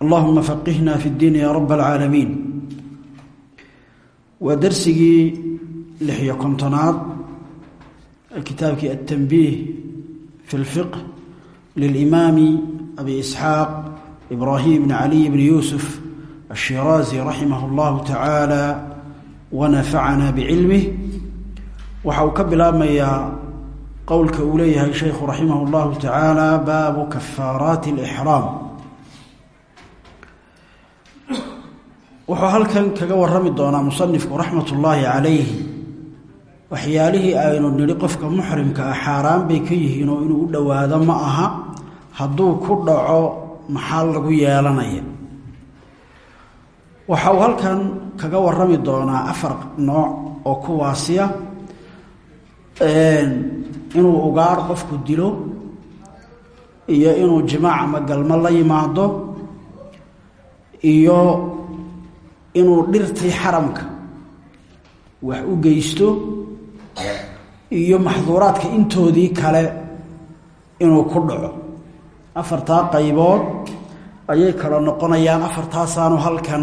allahuma faqihnaa fi ddiin yaa raba alcaalamiin waa darsigii lixiyo kontonaad ee kitaabkii altanbiih fi lfiqh lilimaami abi isxaaq ibraahim bni caliy bni yuusuf ashiraazi raximah اllahu tacaala wanafacana bicilmih waxa uu ka bilaabmayaa qowlka uu leeyahay sheykhu raximah اllahu tacaala baabu kafaaraati alixraam. Wuxuu halkan kaga warami doonaa musanifku raxmat ullaahi calayhi. waxyaalihii aynu nidhi qofka muxrimka ah xaaraan bay ka yihiin oo inuu u dhowaado ma aha. hadduu ku dhaco maxaa lagu yeelanaya? waxa uu halkan kaga warami doonaa afar nooc oo kuwaasiya. Inuu ugaar qofku dilo iyo inuu jimaac ama galmo la yimaado iyo inuu dhirtii xaramka. Wax u geysto iyo maxduuraadka intoodii kale inuu ku dhaco. Afartaa qaybood ayay kala noqonayaan afartaasaanu halkan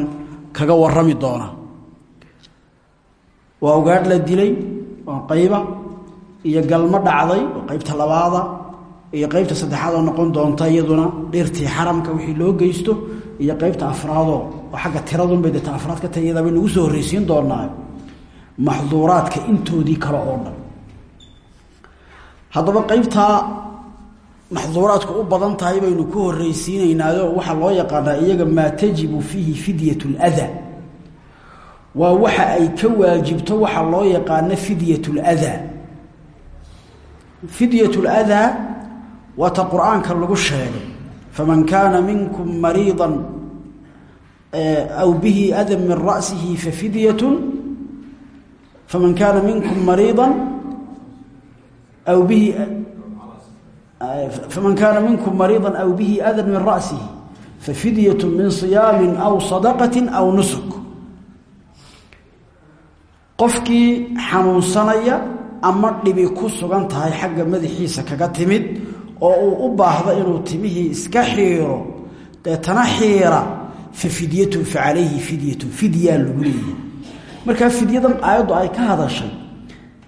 kaga warami doona waa ugaadh la dilay oo qayba iyo galmo dhacday oo qaybta labaada iyo qaybta saddexaad oo noqon doonta iyaduna dhirtii xaramka wixii loo geysto iyo qaybta afraadoo oo xagga tiradunbay deta afraad ka tahay iyadaabay nagu soo horreysiin doonaa maxduuraadka intoodii kale oo dhan. Haddaba qaybtaa maxduuraadku u badan tahay baynu ku horreysiinaynaayo waxaa loo yaqaanaa iyaga maa tajibu fiihi fidyat lada waa waxa ay ka waajibto waxaa loo yaqaano fidyat ldaa fidyat ldaa waata qur'aanka lagu sheegay faman kaana minkum mariida aw bihi adan min ra'sihi fafidyat faman kaana minkum mariida aw bihi faman kaana minkum mariida aw bihi adan min ra'sihi fafidyat min صiyaami aw sadaqati aw nusuk qofkii xanuunsanaya ama dhibi ku sugan tahay xagga madaxiisa kaga timid oo uu u baahdo inuu timihii iska xiiro deetana xiira fa fidyatun fa calayhi fidyatun fidyaa lagu leeyahay. Markaa fidyadan ay ka hadashay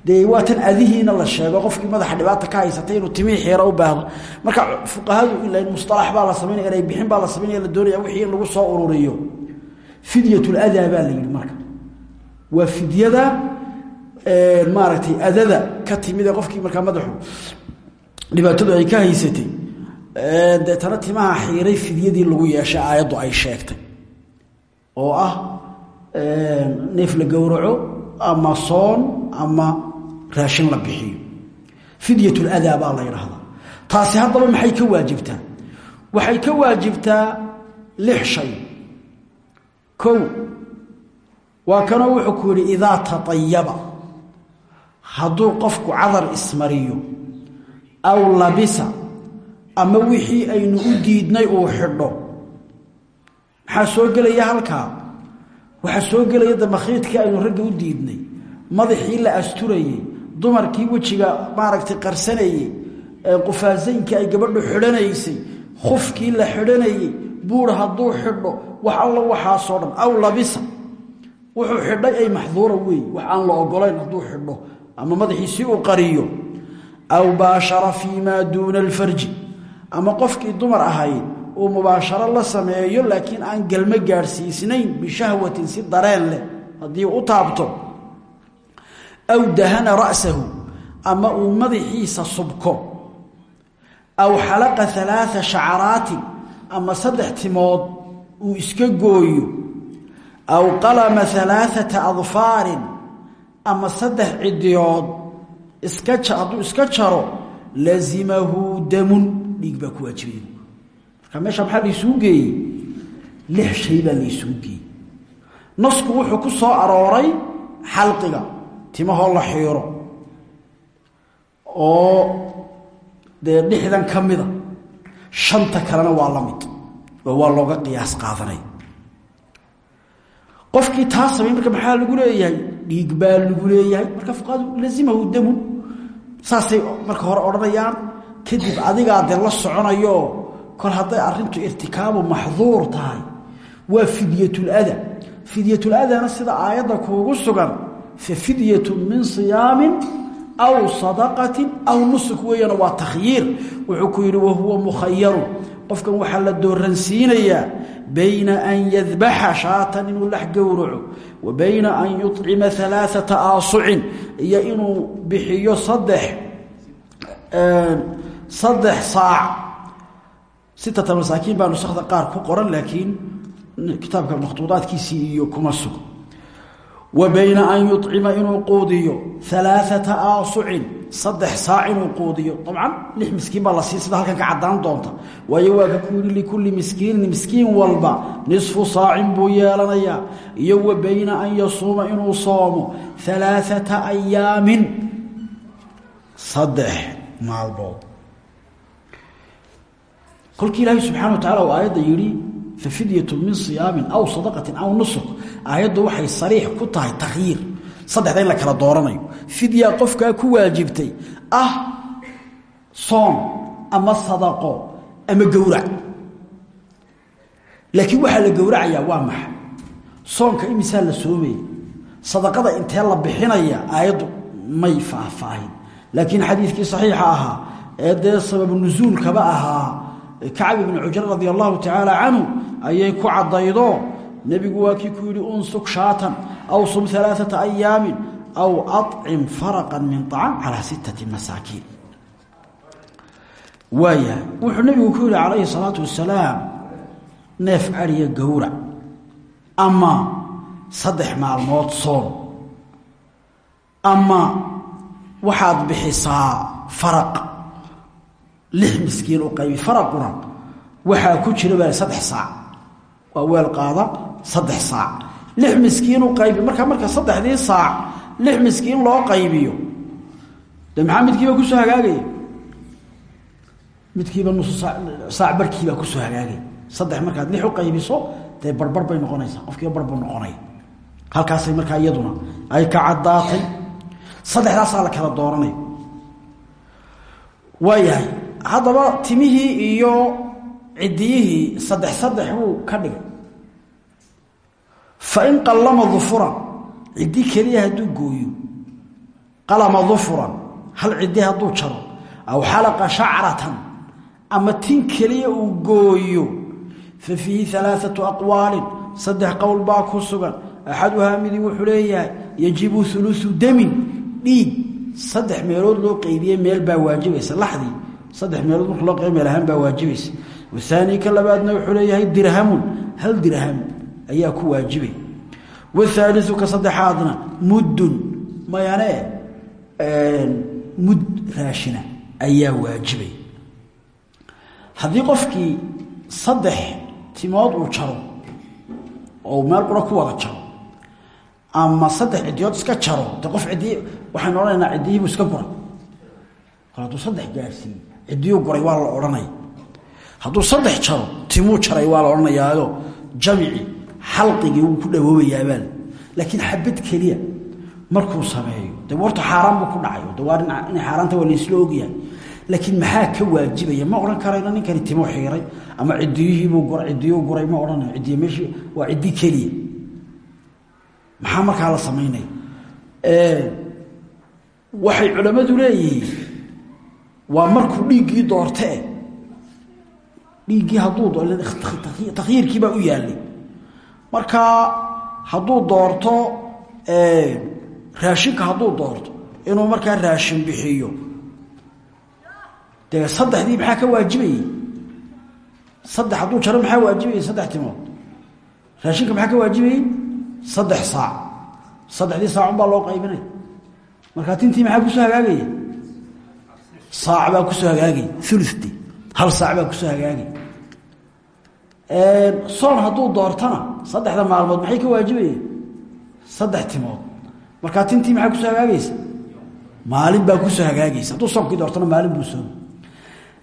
dee adihiina la sheego qofkii madaxa dhibaata ka haysatay inuu timihii xiira u baahdo. Marka fuqahadu ila musalax baa la samaynaya inay bixin baa la samaynaya la doonaya wixii lagu soo ururiyo. Fidyatuladaa baa la yidhi marka. Waa fidyada maaragtay adada ka timid ee qofkii markaa madaxu dhibaatadu ay ka haysatay deetana timaha xiiray fidyadii lagu yeeshay aayaddu ay sheegtay oo ah neef la gowraco ama soon ama raashin la bixiyo. Fidyatuladaa baa la yidhaahdaa taasi haddaba maxay ka waajibtaa? Waxay ka waajibtaa lix shay. Kow waa kanoo wuxuu ku yidhi idaa taayaba hadduu qofku cadar ismariyo aw labisa ama wixii aynu u diidnay uu xidho. Maxaa soo gelaya halkaa? Waxaa soo gelaya damakhiidkii aynu ragga u diidnay. Madaxii la asturayey dumarkii wejiga maaragtay qarsanayey qufaasayinkii ay gabadhu xidhanaysay khufkii la xidhanayey buur hadduu xidho wax allo waxaasoo dhan aw labisa. Wuxuu xidhay ay maxduura weey wax aan la ogolayn hadduu xidho ama madaxiisii uu qariyo aw baashara fii maa duuna alfarji ama qofkii dumar ahayd uu mubaasharo la sameeyo laakiin aan galmo gaadhsiisnayn bishahwatin si dareen leh haddii u taabto aw dahana ra'sahu ama uu madaxiisa subko aw xalaqa alaaa shacaraatin ama saddex timood uu iska gooyo aw qalama alaaata adfaarin ama saddex cidiyood iska hadduu iska jaro lazimahu damun dhiig baa ku waajibaya. Marka meesha maxaa laisugu geeyey? Lix shay baa nasku wuxuu ku soo arooray xalqiga timahoo la xiiro oo dee dhixdan ka mida shanta kalena waa la mid oo waa looga qiyaas qaadanay. Qofkii taa samay marka maxaa lagu leeyahay? Dhiig baa lagu leeyahay. Marka fuqaadu lazimahu damu saasay marka hore odhanayaan kadib adigaa dee la soconayo kol hadday arintu irtikaabu maxduur tahay. Waa fidyatulada fidyatuladana sida aayadda kuugu sugan fa fidyatu min siyaamin aw sadaqatin aw nusuk weeyana waa takhyiir. Wuxuu ku yidhi wahuwa mukhayaru qofkan waxaa la dooransiinayaa bayna an yadbaxa shaatan inuu lax gowraco wa bayna an yucima alaaata aasucin iyo inuu bixiyo saddex saddex saac. Sitata masaakiin baa nusakda qaar ku qoran laakiin kitaabka makhtuudaadkiisii iyo kuma sugo wa bayna an yucima inuu quudiyo alaaata aasucin saddex saac inuu quudiyo. Dabcan lix miskiin baa la sii sida halkan ka caddaan doonta. Waayo waa ka ku yidhi likulli miskiinin miskiin walba nisfu saacin buu yeelanayaa. Iyo wa bayna an yasuuma inuu soomo alaaata ayaamin saddex maalmood. Kolkii ilaahay subxana wa tacala uu aayadda yidhi fa fidyatu min siyaamin aw sadaqatin aw nusuk aayaddu waxay sariix ku tahay takhyiir saddexda in la kala dooranayo. Fidya qofkaa ku waajibtay. Ah soon ama sadaqo ama gowrac. Laakiin waxaa la gowracayaa waa maxay soonka imisaa la soomaya sadaqada intee la bixinaya aayaddu may faahfaahin. Laakiin xadiidkii saxiixa ahaa ee dee sababu nusuulkaba ahaa kacb ibni cujra radia allahu tacaala canhu ayay ku caddaydo nebigu waa kii ku yidhi unsuk shaatan aw sum alaaata ayaamin aw acim faraqan min طacam calaa sittati masaakiin. Waayahay wuxuu nebigu ku yidhi calayhi salaatu wasalaam neef adhiya gowrac ama saddex maalmood soon ama waxaad bixisaa faraq lix miskiin u qaybi faraquna waxaa ku jira baa saddex saac. Waa weel qaada saddex saac. Lix miskiin u qaybi marka marka saddexdii saac lix miskiin loo qaybiyo. De maxaa midkiiba ku soo hagaagaya midkiiba nusu saac barhkiibaa ku soo hagaagaya saddex markaad lix u qaybiso dee barbar bay noqonaysaa. Qofkiiba bar buu noqonaya halkaasay markaa iyaduna ay ka caddaatay. Saddexdaasaa la kala dooranaya waayahay haddaba timihii iyo ciddiyihii saddex saddex buu ka dhigay fain qallama dufuran ciddi keliya hadduu gooyo qalama dufuran hal ciddi hadduu jaro aw xalaqa shacratan ama tin keliya uu gooyo fa fiihi alaaatu aqwaalin saddex qowl baa ku sugan. Axaduhaa midi wuxuu leeyahay yajibu ulusu damin dhiig saddex meelood loo qeybiye meel baa waajibaysa laxdii saddex meelood loo qeyb meel ahaan baa waajibaysa. Wahaani ka labaadna wuxuu leeyahay dirhamun hal dirham ayaa ku waajibay. Wahaaliu ka saddexaadna muddun mayane mud raashina ayaa waajibay. Haddii qofkii saddex timood uu jaro oo meel qura ku wada jaro ama saddex cidiyood iska jaro de qof ciddi waxaynu odhanaynaa cidiyiibuu iska guray. Kol hadduu saddex gaadhsiiye ciddiyuu guray waa la odhanaya hadduu saddex jaro timuu jaray waa la odhanayaayo jamici xalqigii wuu ku dhawoobayaabaan laakiin xabad keliya markuu sameeyo de warta xaaraan buu ku dhacay de waa inay xaaraanta waa laakiin maxaa ka waajibaya? Ma odhan karayno ninkani timo xiiray ama cidiyihiibuu gura cidiyuu guray ma odhanayo cidiy meeshii waa ciddi keliya. Maxaa markaa la samaynaya? Waxay culammadu leeyihiin waa markuu dhiiggii doortee dhiiggii hadduu takhyiirkii baa u yaallay marka hadduu doorto raashinka hadduu doorto inuu markaa raashin bixiyo. Dee saddexdii maxaa ka waajibayey saddex hadduu jaro maxaa waajibayey saddex timood raashinka maxaa ka waajibayey saddex saac. Saddexdii saacun baa loo qaybinaya markaa tintii maxaa ku soo hagaagaya saac baa ku soo hagaagaya uludii hal saac baa ku soo hagaagaya soon hadduu doortana saddexda maalmood maxay ka waajibayeen? Saddex timood. Markaa tintii maxaa ku soo hagaagaysa? Maalin baa ku soo hagaagaysa. Hadduu soonkii doortana maalin buu soom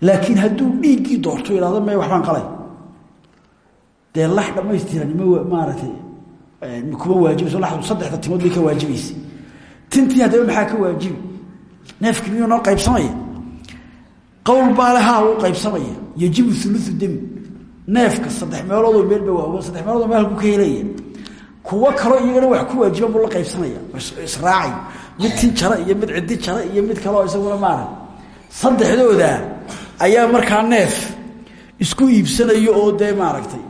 laakiin hadduu dhiiggii doorto ihahdo may waxbaan qalay. Dee lax dhamaystiran ma maaragtay kuma waajibayso laxdu saddexda timood ka waajibaysa. Tintii haddaba maxaa ka waajibi? Neefkii noo qaybsamaya? Qowl baale haa wuu qaybsamaya. Yajibu uluثu demi neefka saddex meeloodoo meelba waa saddex meeloodoo meel ku ka helaya kuwo kaloo iyagana wax ku waajiban buu la qaybsanaya israacay mid tin jara iyo mid cidi jara iyo mid kaleo isaguna maarag saddexdooda ayaa markaa neef isku iibsanayo oo dee maaragtay.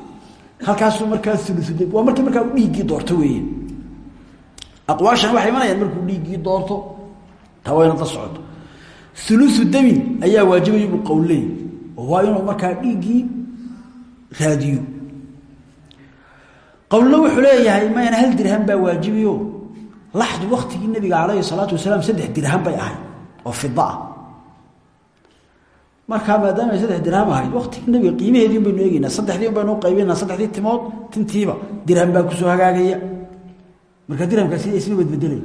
Halkaasuu markaa uluud waa markii markaa dhiiggii doorto weeye. Aqwaashan waxay imanayaan markuu dhiiggii doorto taa wayna da socoto. Uluثu damin ayaa waajibaya buu qowley oo waa raadiyo. Qowlna wuxuu leeyahay mayna hal dirham baa waajibiyo? Laxdu waktigii nabiga calayhi salaatu wasalaam saddex dirham bay ahayd oo fida ah. Markaa maadaama ay saddex dirham ahayd waktigii nabiga qiimaheedii baynu eegeynaa saddexdii baynu qaybinaa saddexdii timood tintiiba dirham baa ku soo hagaagaya. Markaa dirhamkaasi isma badbedelay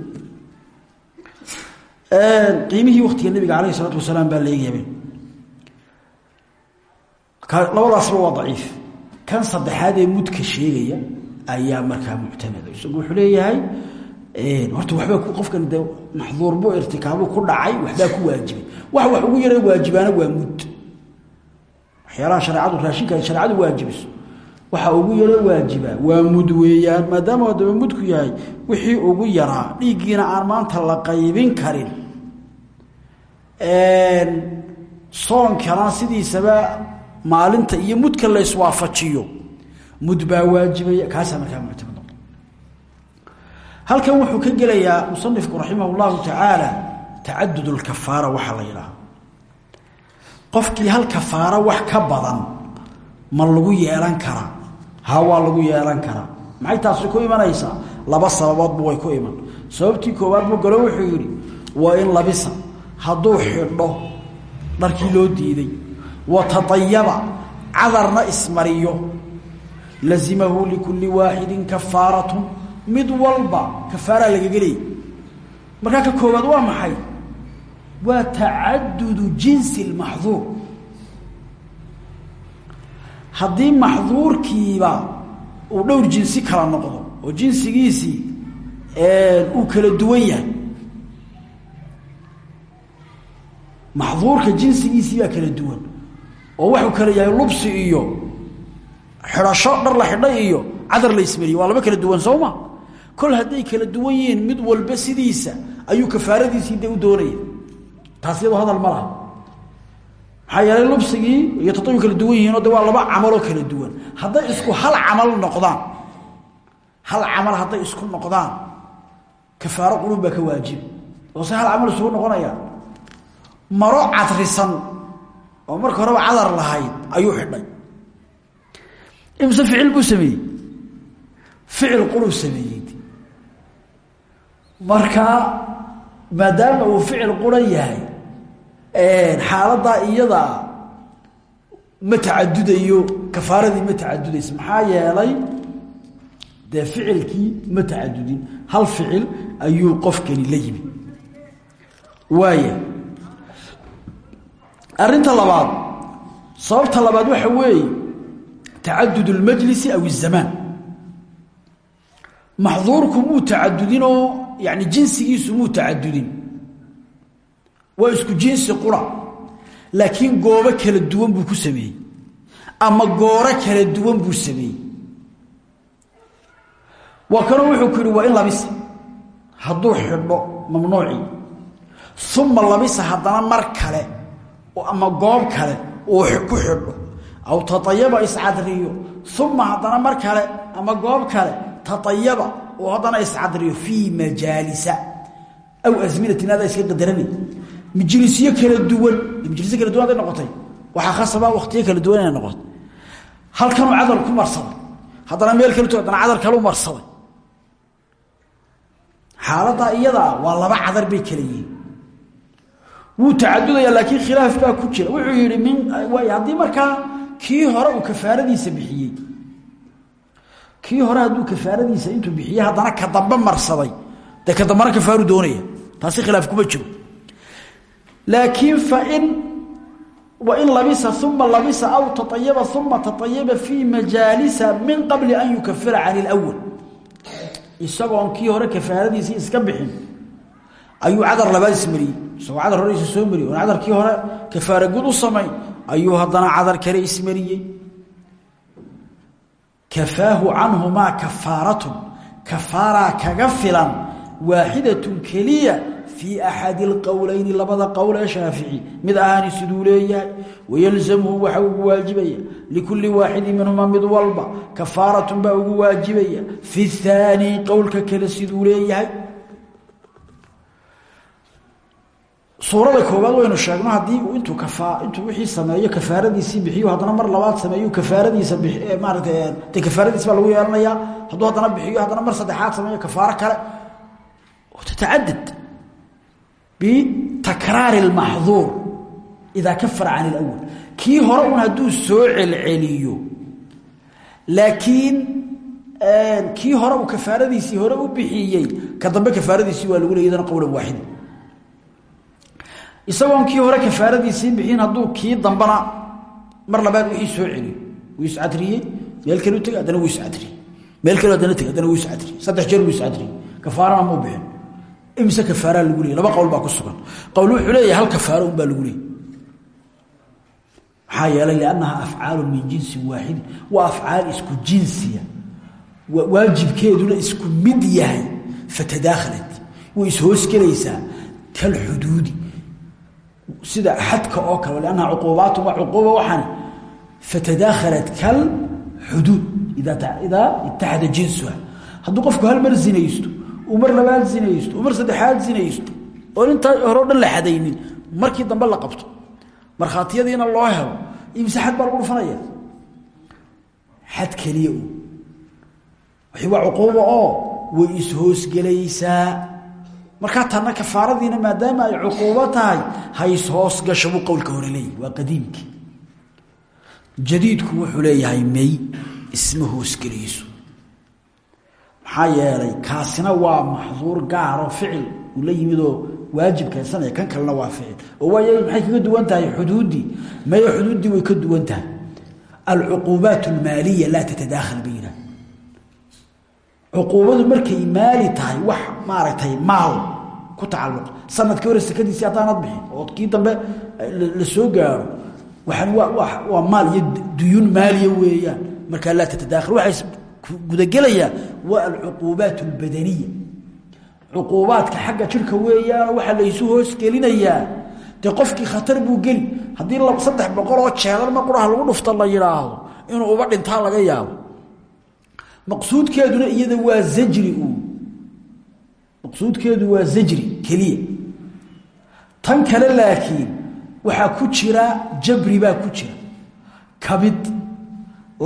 qiimihii waktiga nabiga calayhi salaatu wasalaam baa la labadaasba waa daciif. Kan saddexaad ee mudka sheegaya ayaa markaa muctamada isagu wuxuu leeyahay horta waxbaa qofkan de maxduurbu irtikaabu ku dhacay waxbaa ku waajibay. Wax wax ugu yara waajibaana waa mud. Waxyaalaha shareecadu raashinka shareecadu waajibiso waxa ugu yaro waajibaa waa mud weeyaan maadaama adaba mudku yahay wixii ugu yaraa dhiiggiina aan maanta la qaybin karin. Soonkana sidiisaba maalinta iyo mudka la iswaafajiyo. Mud baa waajibaya kaasaa markaa muctamad noqda halkan wuxuu ka gelayaa musanifku raximah llahu tacaala tacadud lkafaara waxaa la qofkii hal kafaaro wax ka badan ma lagu yeelan karaa ha waa lagu yeelan karaa. Maxay taasi ku imanaysaa laba sababoodba way ku iman. Sababtii koowaad buu galo wuxuu yidhi waa in labisa. Hadduu xidho dharkii loo diiday wa taayaba cadarna ismariyo lazimahu likulli waaxidin kafaaratu mid walba kafaaraa lagaga leeyay markaa ka koowaad waa maxay waa tacadudu jinsi lmaxduur haddii maxduurkiiba uu dhowr jinsi kala noqdo oo jinsigiisii uu kala duwan yahay maxduurka jinsigiisii kala duwan oo waxuu kala yahay lubsi iyo xidhasho dhar la xidhay iyo cadar la ismariye waa laba kala duwan sooma kol hadday kala duwan yihiin mid walba sidiisa ayuu kafaaradiisii de u doonaya. Taas iyadoo hadal ma laha. Maxaa iyo tatayu kala duwan yihiin oo de waa laba camaloo kala duwan. Hadday isku hal camal noqdaan hal camal hadday isku noqdaan kafaaro qulub waajibi oo se hal camal isugu maro cadrisan oo marka horeba cadar lahayd ayuu xidhay. Imse ficil buu sameeyey. Ficil qulub sameeyey markaa maadaama uu ficil quran yahay xaaladaa iyada ma tacadudayo kafaaradii ma tacadudayso maxaa yeelay dee ficilkii ma tacadudin. Hal ficil ayuu qofkani la yimi waaya arrinta labaad sababta labaad waxa weeye tacadud اlmajlisi aw الzamaan maxduurku muu tacadudinoo yani jinsigiisu muu tacadudin waa isku jinsi qura laakiin goobo kala duwan buu ku sameeyey ama gooro kala duwan buu sameeyey waa kanoo wuxuu ku yihi waa in labisa hadduu xidho mamnuucii uma labisa haddana mar kale ama goob kale uu ku xidho aw taayaba iscadriyo. Uma haddana mar kale ama goob kale taayaba uu haddana iscadriyo fii majaalisa aw asminatin adaa iska qadarani majlisyo kala duwan. Majlisyo kala duwan haday noqotay. Waxaa khasaba waktiyo kala duwan inay noqoto halkanuu cadar ku marsaday. Haddana meel kale haddana cadar kale u marsaday. Xaaladaa iyadaa waa laba cadar bay kala wuu tacadudaya laakiin khilaaf baa ku jira. Wuxuu yihi min haddii markaa kii hore uu kafaaradiisa bixiyey kii hore hadduu kafaaradiisa intuu bixiyey haddana ka dambe marsaday dee ka dambana kafaaru doonaya. Taasi khilaaf kuma jiro. Laakiin fain wain labisa uma labisa aw taayaba uma taayaba fii majaalisa min qabli an yukafira can اlأwl isagoon kii hore kafaaradiisii iska bixin ayuu cadar labaad ismariyey isagoo cadar hore soo mariyey oon cadarkii hore kafaara gud u samayn ayuu haddana cadar kale ismariyey kafaahu canhumaa kafaaratun kafaaraa kaga filan waaxidatun keliya fii axadi اlqowleyni labada qowl ee mid ahaani siduu leeyahay wayalzamhu waxa ugu waajibaya likulli waaxidin minhumaa mid walba kafaaratun baa ugu waajibaya. Fi اthaani qowlka kale siduu leeyahay suurada koobaad waynu sheegno haddii intuu kafaa intuu wixii sameeyo kafaaradiisii bixiyo haddana mar labaad sameeyo kafaaradiisa maarata de kafaaradiis baa lagu yeelanayaa hadduu haddana bixiyo haddana mar saddexaad sameeyo kafaaro kale tatacadad bitakraari اlmaxduur idaa kafara can اlأwl kii hore un hadduu soo celceliyo laakiin kii hore uu kafaaradiisii hore u bixiyey ka dambe kafaaradiisii waa lagu leey ydana qowlan waaxida isagoon kii hore kafaaradiisii bixin hadduu kii dambana mar labaad wixii soo celiyo wuu iscadriyey meel kale u tegey haddana wuu iscadriyey meel kale haddana tegey haddana wuu iscadriyey saddex jeer wuu iscadriyey kafaarana muu bixin. Imise kafaaraa lagu leeyay laba qowl baa ku sugan. Qowl wuxuu leeyahay hal kafaaro un baa lagu leeyay maxaa yeelay liannaha afcaalu min jinsin waaxidin waa afcaal isku jinsiya. Waajibkeeduna isku mid yahay. Fatadaakhalat way ishoosgelaysaa kalxuduudi sida xadka oo kale lannaha cuquubaatu waa cuquuba waxaani fatadaakhalat kalxuduud idaa itaxada jinsuha. Hadduu qofku hal mar zinaysto uu mar zinaysto uu mar saddexaad zinaysto oon intaa hore o dhan la xadaynin markii dambe la qabto. Markhaatiyadiina loo helo imse xad baa lagu dhufanaya. Xad keliya u. Waa oo way ishoosgelaysaa markaa tanna kafaaradiina maadaama ay cuquubo tahay hays hoos gasho buu qowlka hore leeyahy waa qadiimkii jadiidku wuxuu leeyahay may isma hoosgelayso maxaa kaasina waa maxduur gaaroo ficil uu la yimidoo waajib keensanaya kan kalena waa ficil. Oo waay maxay kaga duwan tahay? Xuduuddii maye xuduuddii way ka duwan tahay. Alcuquubaat almaaliya laa tatadaakhal bayna cuquubadu markay maali tahay wax maaragtay maal ku tacalluq. Sanadkii hore sakadiisii haddaanad bixin oo kii dambe la soo gaaro waxaan waa maal iyo duyuun maaliya weeyaan. Markaa laa tatadaakhal waxay gudagelayaan waa alcuquubaat albadaniya. Cuquubaadka xagga jirka weeyaano waxaa laysu hoosgelinayaa dee qofkii khatar buu geli haddii saddex boqol oo jeedar ma quraha lagu dhufta la yidhaahdo inuu uba dhintaa laga yaabo. Maqsuudkeeduna iyada waa zajri uun maqsuudkeedu waa zajri keliya. Tan kale laakiin waxaa ku jira jabri baa ku jira. Kabid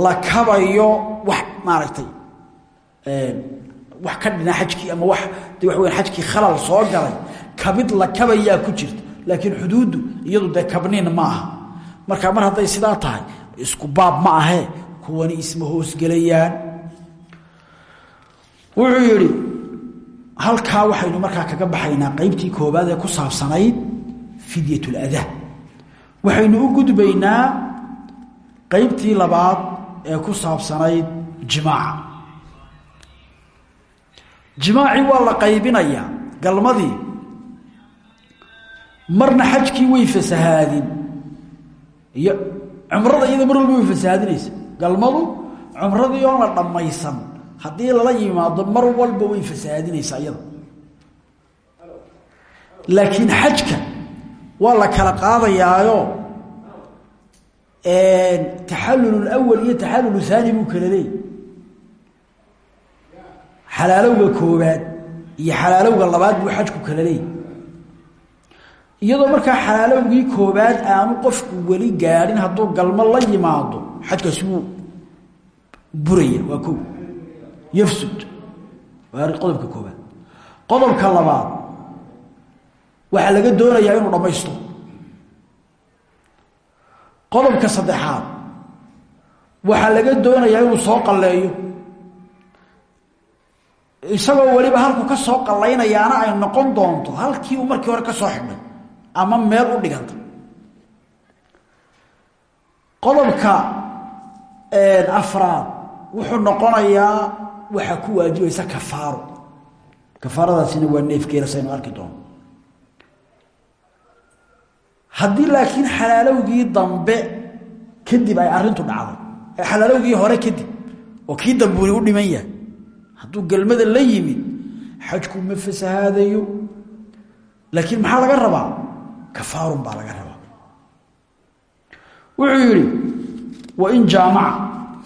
la kabayo wax maaragtay wax ka dhina xajkii ama wax de wax weyan xajkii khalal soo galay. Kabid la kabayaa ku jirta. Laakiin xuduuddu iyadu dee kabniin ma aha. Marka mar hadday sidaa tahay isku baab ma ahee. Kuwani isma hoosgelayaan wuxuu yidhi halkaa waxaynu markaa kaga baxaynaa qeybtii koobaad ee ku saabsanayd fidyat ladaa waxaynu u gudbaynaa qeybtii labaad ee ku saabsanayd jimaaca. Jimaacii waa la qaybinayaa galmadii. Marna xajkii way fasahaadin. Iyo cumrada iyada mar walba way fasahaadinaysa. Galmadu cumradii oon la dhammaysan haddii lala yimaado mar walba way fasahaadinaysaa iyada. Laakiin xajka waa la kala qaadayaayo taxallul lwal iyo taxallul haani buu kala leeyay xalaalowga koobaad iyo xalaalowga labaad buu xajku kala leeyay iyadoo markaa xalaalowgii koobaad aanu qofku weli gaadhin hadduu galmo la yimaado xajkaasi wuu buraya waa ko yafsud. Waa qodobka koobaad qodobka labaad. Waxaa laga doonayaa inuu dhammaysto qodobka saddexaad. Waxaa laga doonayaa inuu soo qalleeyo. Isagoo weliba halku ka soo qallaynayaana ay noqon doonto halkii uu markii hore ka soo xidhay ama meel u dhiganta. Qodobka afraad. Wuxuu noqonayaa waxaa ku waajibaysa kafaaro. Kafaaradaasina waa neefgeela saynu arki doono haddii laakiin xalaalowgii dambe kadib ay arintu dhacday ee xalaalowgii hore kadib oo kii dambuuni u dhiman yahay hadduu gelmada la yimid xajku ma fasahaadayo. Laakiin maxaa laga rabaa? Kafaarun baa laga rabaa. Wuxuu yidhi wain jaamaca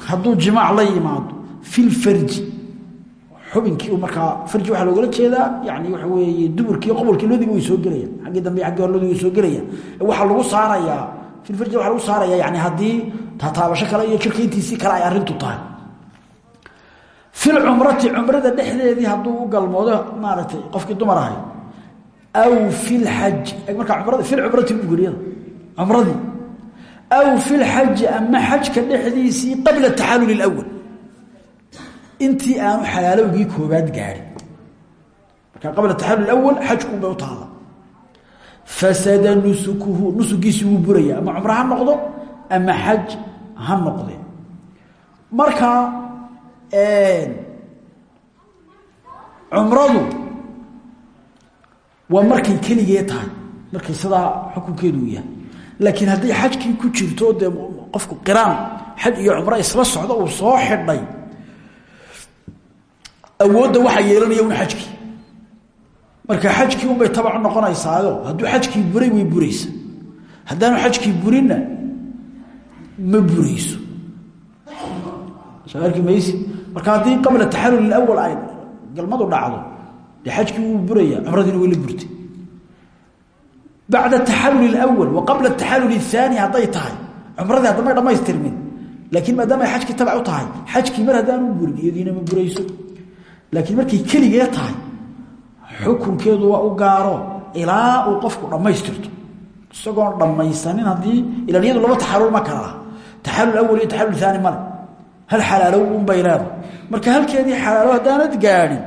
hadduu jimaac la yimaado fi lfarji xubinkii markaa farji waxaa loogala jeedaa yani waxa weeye duburkii qobolkii lodiba way soo gelayaan. Xaggii dambe aggii hore lodiba way soo gelayaan. Waxaa lagu saarayaa filfarji waxa lagu saarayaa yani haddii tataabasho kale iyo jirka intiisii kale ay arrintu tahay. Filcumrati cumrada dhexdeedii hadduu u galmoodo maaragtay qofkii dumar ahay. Aw filxaji markaa umrada filcumrati bugeriyada cumradii aw filxaji ama xajka dhexdiisii qabla taxalul اlawal intii aanu xalaalowgii koobaad gaadhin markaa qabla taxalul awal xajkuun bay u taalla. Fasada nusukuhu nusugiisii wuu buraya ama cumro ha noqdo ama xaj ha noqde. Markaa cumradu waa markay keligee tahay markay sidaa xukunkeedu yahay. Laakiin hadday xajkii ku jirto dee qofku qiraan xaj iyo cumro isla socdo uu soo xidhay awoodda waxaa yeelanaya un xajkii marka xajkii unbay tabacu noqonaysaayo hadduu xajkii buray way buraysa. Haddaanu xajkii burinna ma burayso. Soo arki marka haddii qabla taxalul awal ay galmadu dhacdo dee xajkii wuu buraya cumradiina way la burtay. Bacda taxalul awal wa qabla taxalul aani hadday tahay cumradii haddamay dhamaystirmin laakiin maadaama ay xajkii tabac u tahay xajkii mar hadaan burin iyadiina ma burayso laakiin markay keligee tahay xukunkeedu waa u gaaro ilaa uu qofku dhammaystirto. Isagoon dhammaysanin haddii ilan iyadu laba taxalul ma kala laha. Taxalul awal iyo taxalul aani male hal xalaalow unbay leedahay. Marka halkeedii xalaalo haddaanad gaadhin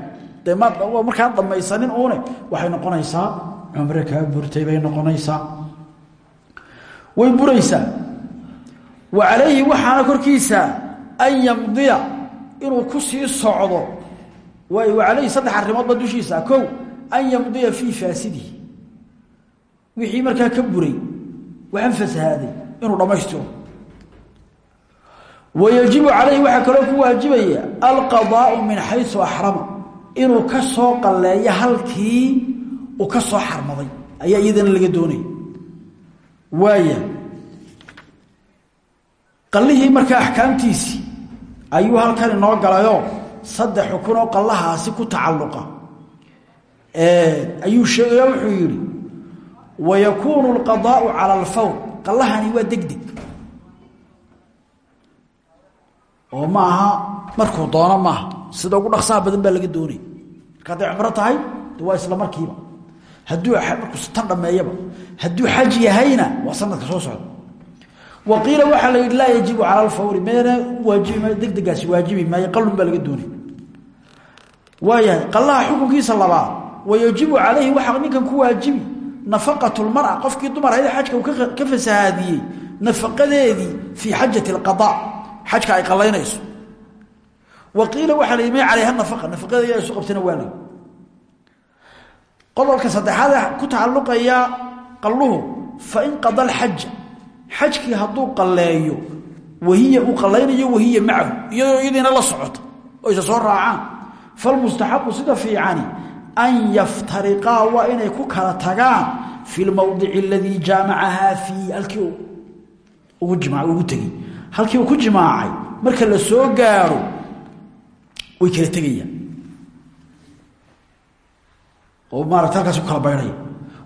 dee ma markaan dhammaysanin uune waxay noqonaysaa cumre kaa burtay bay noqonaysaa. Way buraysaa. Wa calayhi waxaana korkiisa an yamdiya inuu ku sii socdo waay wa calayhi saddex arrimoodba dushiisa kow an yamdiya fii faasidihi wixii markaa ka buray waxaan fasahaaday inuu dhammaystiro wa yajibu calayhi waxaa kaloo ku waajibaya alqadaau min xaysu axrama inuu ka soo qalleeyo halkii uu ka soo xarmaday. Ayaa iyadana laga doonaya waaya qallihii markaa axkaamtiisii ayuu halkan inoo galayoo saddex xukun oo qallahaasi ku tacalluqa. Ayuu sheegaya wuxuu yidhi wayakuunu alqadaau cala alfawr qallahani waa deg deg oo ma aha markuu doono maaha sida ugu dhaqsaha badan baa laga doonaya marka hadday cumro tahay waa isla markiiba. Hadduu markuu tan dhameeyaba hadduu xaj yahayna waa sanadka soo socda wa qiila waxaa la yidhi laa yajibu cala alfawri. Meena waajibi maayo degdegaasi waajibi maayo qalun baa laga doonay. Waayahay qallaha xukunkiisa labaad wa yajibu calayhi waxaa ninkan ku waajibi nafaqatu lmara qofkii dumar ahayd xajka uu ka fasahaadiyey nafaqadeedii fii xajati alqada xajka ay qalaynayso wa qiila waxaa la yimi calayha nafaqa nafaqadeeda isu qabtana waa la qodobka saddexaad ku tacalluqaya qalluhu fain qada alxaja xajkii hadduu qalleeyo wahiya uu qallaynayo wahiya macahu iyadoo iyadiina la socota oo isa soo raacaan. Falmustaxaqu sida fiicani an yaftariqaa waa inay ku kala tagaan fi lmowdici aladii jaamacahaa fii halkii ugu tegey. Halkii uu ku jimaacay marka la soo gaaro way kala tegayaan. Oo maarata halkaas ku kala baydhaya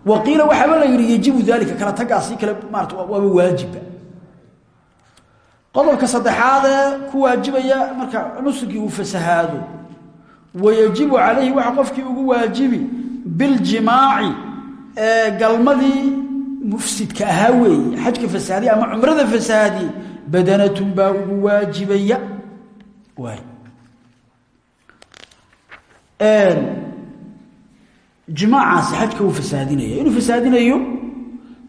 wa qiila waxaaba la yidhi yajibu daalika kala tagaasi kale maarata waaba waajiba. Qodobka saddexaadee ku waajibaya marka nusugii uu fasahaado wayajibu calayhi waxa qofkii ugu waajibi biljimaaci ee galmadii mufsidka ahaa weeye xajka fasahaadiye ama cumrada fasahaadiye baa ugu waajibaya jimaacaasi xajka uu fasaadinaya inuu fasaadinayo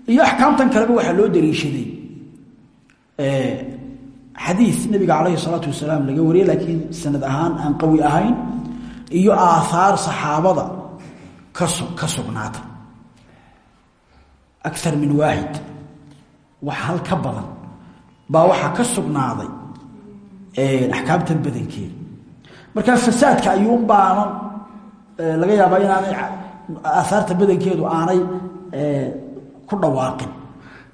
iyo axkaamtan kaleba waxaa loo daliishaday xadiid nabiga calayhi salaatu wasalaam laga wariyey laakiin sanad ahaan aan qawi ahayn iyo aaahaar saxaabada ka sugnaata. Akar min waaxid wax hal ka badan baa waxaa ka sugnaaday axkaamtan badankeeda. Markaa fasaadka ayuunbaanan laga yaabaa inaanay aahaarta badankeedu aanay ku dhawaaqin.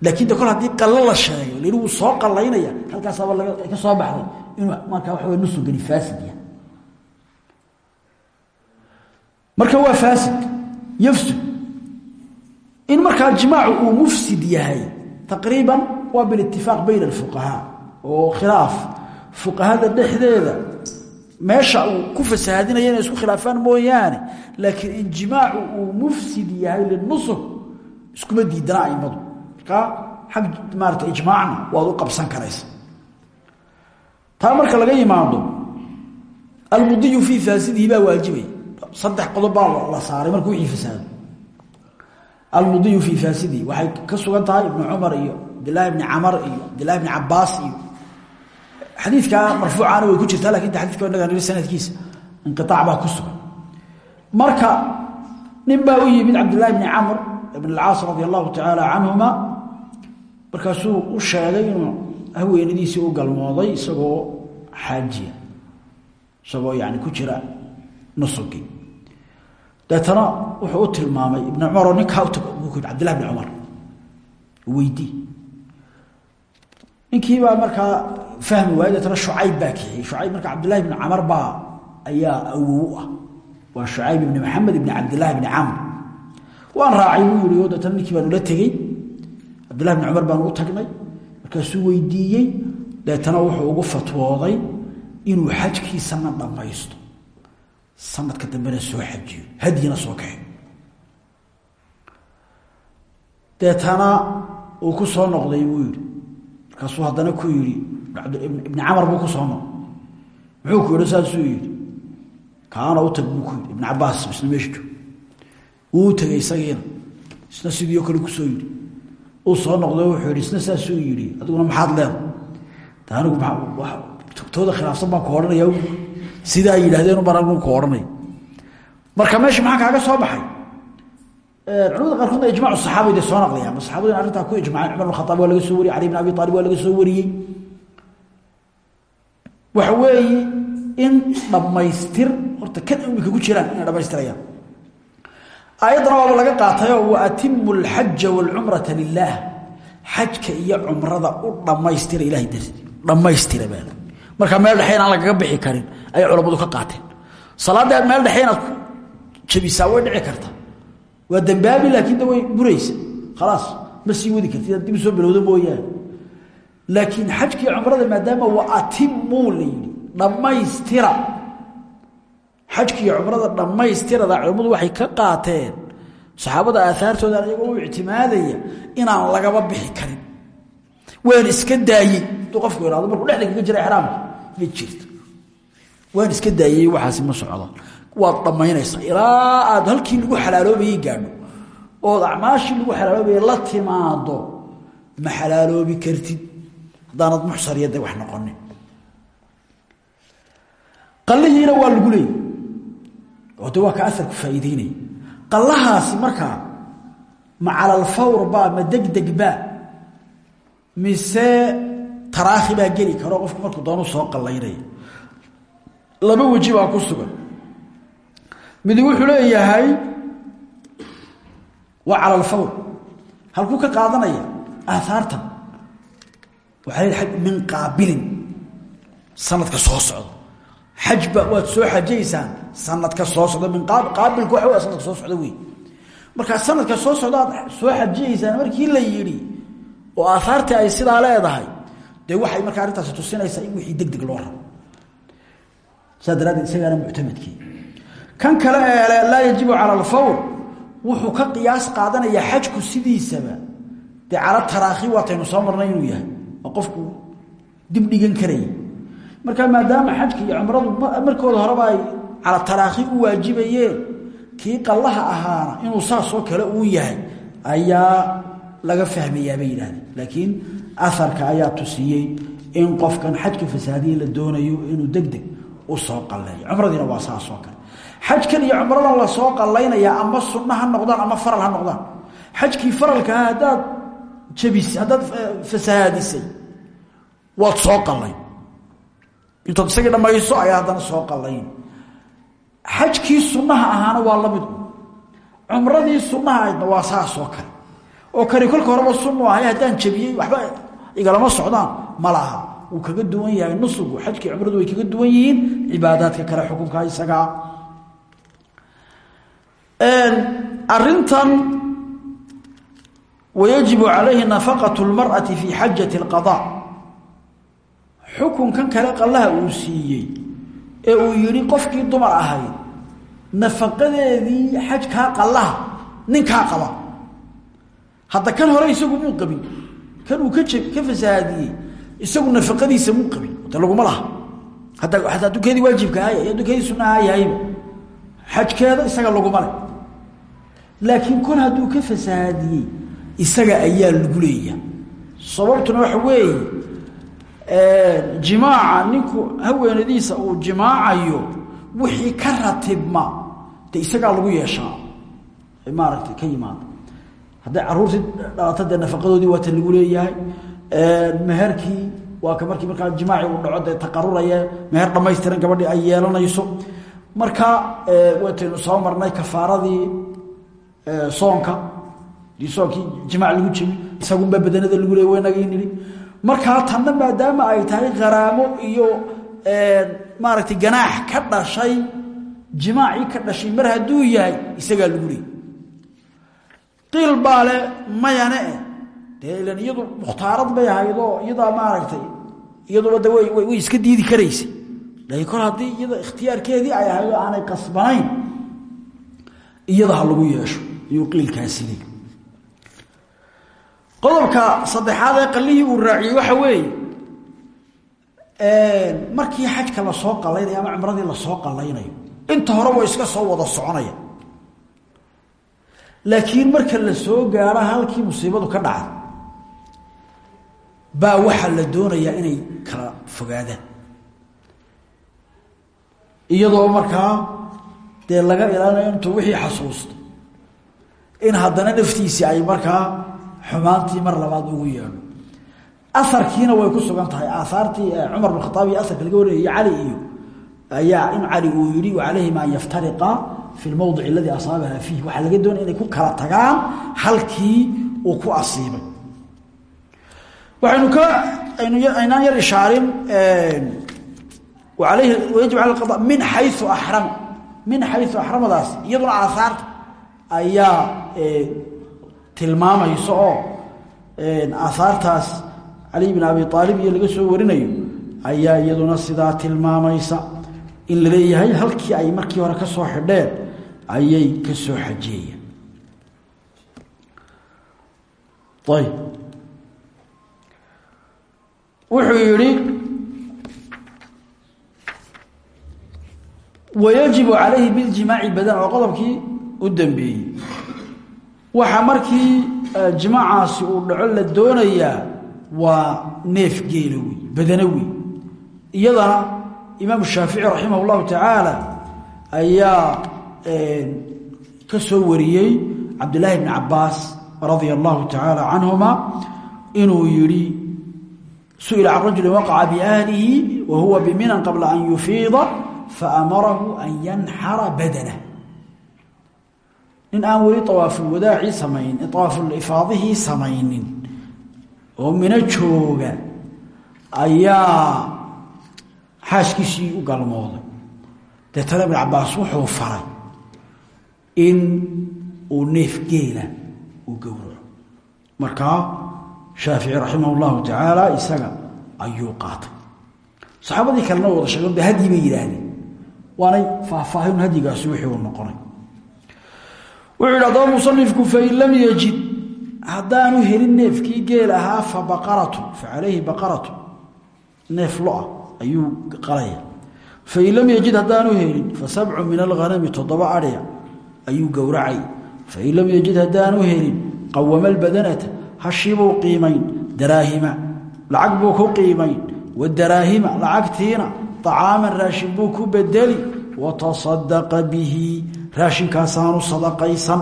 Laakiin de kol haddii qallo la sheego lin wuu soo qallaynaya halkaasaaba laga ka soo baxday. Inuu markaa wey nusugani faasid yahay. Marka waa faasid. Yafsud in markaa jimaacu uu mufsid yahay taqriiban waa bilitifaaq bayna alfuqahaa oo khilaaf. Fuqahada dhexdeeda meesha uu ku fasahaadinaya inay isku khilaafaan mooyaane laakiin in jimaacu uu mufsid yahay linusuk iskuma diidana aimadu markaa xag maarata ijmaacna waad u qabsan karaysa. Taa marka laga yimaado almudiyu fii faasidihi baa waajibaya. Saddex qodob baa la saaray markuu wixii fasaado. Almudiyu fii faasidihi waxay ka sugan tahay ibnu cumar iyo cabdillahi bni camar iyo cabdillahi bni cabaas iyo xadiidkaa marfuucaana way ku jirtaa laakiin de xadidka inaga niri sanadkiisa inqiaac baa ku sugan. Marka nin baa u yimid cabdillahi bni camr ibn alcaas radi allahu tacaala canhuma markaasuu u sheegay inuu haweenadiisii u galmooday isagoo xaajiya isagoo yani ku jira nusugii deetana wuxuu u tilmaamay ibn cumar oo ninkaa utag buu ku yidhi cabdillahi bni cumar weydii. Ninkiibaa markaa fahmi waayey deetana shucayb baa kixiyey shucayb marka cabdillahi bni camar baa ayaa awow ah. Waa shucayb ibni maxamed ibni cabdillahi bni camr. Waan raacay buu yihi o deetana ninkii baanu la tegey. Cabdillahi bni cumar baanu u tagnay. Markaasuu weydiiyey deetana wuxuu ugu fatwooday inuu xajkiisana dhammaysto. Sanadka dambena soo xajiyo hadyina soo kaxi deetana uu ku soo noqday buu markaasuu haddana ku yidhi ibni camar buu ku soo noqday muxuu ku yihi saasuu yidhi. Kaana u tag buu ibn cabaas isna meesha joog. Wuu tegey isna sidii oo kale ku soo yidhi. Uu soo noqday wuxuu yidhi isna saasuu yidhi adiguna maxaad leeda de anigu tooda khilaafsan baan ku odhanaya sidaa ay yidhahdeen anigu ku odhanaya marka meesha maxaa kaaga soo baxay? Culamada qaarkoodna ijmacu saxaabay dee soo naqlayaan in arrintaa ku ijmaceen cumar bin khataab waa laga soo wariyey cali bin abi aalib waa laga soo wariyey waxa weeye in dhammaystir horta kan imika ku jiraan inay dhamaystirayaan aayaddana waaba laga qaatayo wa atimu alxaja waalcumrata lilah xajka iyo cumrada u dhammaystira ilahay darti. Dhammaystira baa marka meel dhexe inaan lagaga bixi karin ayay culammadu ka qaateen. Salaadda meel dhexe inaad jabisaa way dhici karta. Waa dambaabi laakiin da way buraysa. Khalaas wadi kartid ad dib soo bilowda mooyaane laakiin xajkii cumrada maadaama wa atimuu la yidhi dhammaystira. Xajkiiyo cumrada dhammaystirada culimmadu waxay ka qaateen saxaabada aahaartoodan iyagoo u ictimaadaya inaan lagaba bixi karin. Waan iska daayey. Haduu qofku ihahdo markuu dhexda kaga jira exraamka ma jirto. Waan iska daayey waxaasi ma socdaan waad dhammaynaysaa. Ilaa aad halkii lagu xalaaloobayey gaadho ood acmaashii lagu xalaaloobayay la timaado ma xalaaloobi kartid haddaanad muxsariyade wax noqonin qallihiina waa lagu leeyay. Oo de waa ka aarku faa'iideynaya qallahaasi markaa ma calalfawr baa ma degdeg baa mise taraakhi baa geli karo qofku markuu doonu soo qallaynaya laba weji baa ku sugan. Midi wuxuu leeyahay waa calalfawr halkuu ka qaadanaya aahaartan leedahay min qaabilin sanadka soo socda xajba waad soo xajaysaan sanadka soo socda min qaabilku waxa wey sanadka soo socda wey markaa sanadka soo socda aad soo xajiyaysaan markii la yidhi oo aahaartii ay sidaa leedahay dee waxay markaa arrintaasi tusinaysaa in wixii deg loo rabo. Saa daraaddeed isagaana kan kale ee laa yajibu cala alfawr wuxuu ka qiyaas qaadanayaa xajku sidiisaba. Dee cala taraakhi waataynu soo marnay yahay oo qofku dib dhigan karayay marka maadaama xajka iyo markooda horeba ay cala taraakhi u waajibayeen kii qallaha ahaana inuu saasoo kale uu yahay ayaa laga fahmayaa bay laakiin aharka ayaa tusiyey in qofkan xajka fasaadiye la doonayo inuu deg deg u soo qalleeyo. Cumradiina waa saasoo kale. Xajkan iyo cumradan la soo qallaynayaa ama sunno ha ama faral ha noqdaan. Xajkii faralkaha haddaad jabis haddaad fasahaadisay waad soo qallayn intood isagii dhammayso ayaa haddana soo qallayn xajkii sunnaha ahaana waa la mid cumradii sunnaha aydna waa saasoo kale. Oo kani kolka horeba sunnu ahay haddaan jabiyey waxba igalama socdaan ma laha. Kaga duwan yahay nusugu xajkii cumradu way kaga duwan yihiin cibaadaadka kale xukunka isagaa. Arintan wayajibu calayhi nafaqat lmar'ati fi xajati اlqada xukunkan kale qallaha uu siiyey ee uu yidhi qofkii dumar ahayd nafaqadeedii xajkaa qallaha ninkaa qaba. Hadda kan hore isagu muu qabin kan uu ka ka fasahaadiyey isagu nafaqadiisa muu qabin. De laguma laha. Hadda hataa dukeedii waajibka ahay iyo dukeedii sunaha yahayba xajkeeda isaga laguma leh. Laakiin kol hadduu ka fasahaadiyey isaga ayaa lagu leeya sababtuna waxa weeye jimaaca ninku haweenadiisa uu jimaacayo wixii ka ratibma de isagaa lagu yeeshaa. Maaragtay ka yimaada hadday caruurtii dhalata dee nafaqadoodii waata lagu leeyahay. Meherkii waa ka markii markaa jimaaci uu dhaco dee taqaruraya meher dhamaystiran gabadhii ay yeelanayso. Marka wataynu soo marnay kafaaradii soonka soonkii jimaac lagu jebi isagunbaa badanada lagu leey wanagii nidhi. Markaa maadaama ay tahay kharaamo iyo maaragtay ganaax ka dhashay jimaacii ka dhashay mar hadduu yahay isagaa lagu leey qiil mayane eh. Iyadu mukhtaarad bay ahaydoo iyadaa maaragtay iyaduba de way iska diidi karaysay. Laakiin kol haddii iyada ikhtiyaarkeedii ay ahayd oo aanay qasbanayn iyada lagu yeesho iyuu qiilkaasi leey qodobka saddexaad ee qallihii uu raaciyey waxa weeye markii xajka la soo qallaynayo ama cumradii la soo qallaynayo inta hore way iska soo wada soconaya laakiin marka la soo gaaro halkii musiibadu ka dhacay baa waxaa la doonayaa inay kala fogaadaan. Iyadoo markaa dee laga ilaalinayo intuu wixii xasuusto in haddana naftiisii ay markaa xumaantii mar labaad ugu yeedho. Aarkiina way ku sugan tahay. Aahaartii cumar bin khaaab iyo aarka laga wariyay cali iyo ayaa in cali uu yihi calayhima an yaftariqa fi lmowdic aladii asaabaha fiih waxaa laga doonaya inay ku kala tagaan halkii uu ku asiibay. Waxaynu ka aynaan yar ishaarin alayhi yajib ala qada min xayu axrama min xayu axramadaas iyaduna aahaarta ayaa tilmaamaysa oo aahaartaas cali bin abi aalib iyo laga soo warinayo ayaa iyaduna sidaa tilmaamaysa in la leeyahay halkii ay markii hore ka soo xidheen ayay ka soo xajeeyeen ayb. Wuxuu yihi wayajibu calayhi biljimaaci badan oo qodobkii u dambeeyey waxaa markii jimaacaasi uu dhaco la doonayaa waa neef geela wey badano wey iyadana imaamu shaafici raximah اllahu tacaala ayaa ka soo wariyey cabdillaahi bni cabaas radia allahu tacaala canhuma inuu yihi suئila can rajuli waqaca biahlihi wa huwa biminan qabla an yufiida faamarahu an yanxara nin aan weli awaafulwadaacii samaynin awaafulifaadihii samaynin oo mino jooga ayaa xaaskiisii u galmooday. Deetana ibn cabaas wuxuu faray in uu neef geela uu gowraco markaa shaafici raximah اllahu tacaala isaga ayuu qaatay. Saxaabadii kalena wada sheegen de hadyi bay yidhaahdeen. Waanay faahfaahin hadyigaasi wixii uu noqonay wuxuu yidhi adaba musanifku fain lam yajid. Haddaanu helin neefkii geel ahaa fa baqaratu fa calayhi baqaratu. Neef lo'a ayuu qalaya fain lam yajid haddaanu helin fa sabcu min alghanami toddoba adhya ayuu gowracay. Fain lam yajid haddaanu helin qawama albadanata hashiibuu qiimayn daraahima lacag buu ku qiimayn raashin buu ku bedeli watasadaqa bihi raashinkaasaanu sadaqaysan.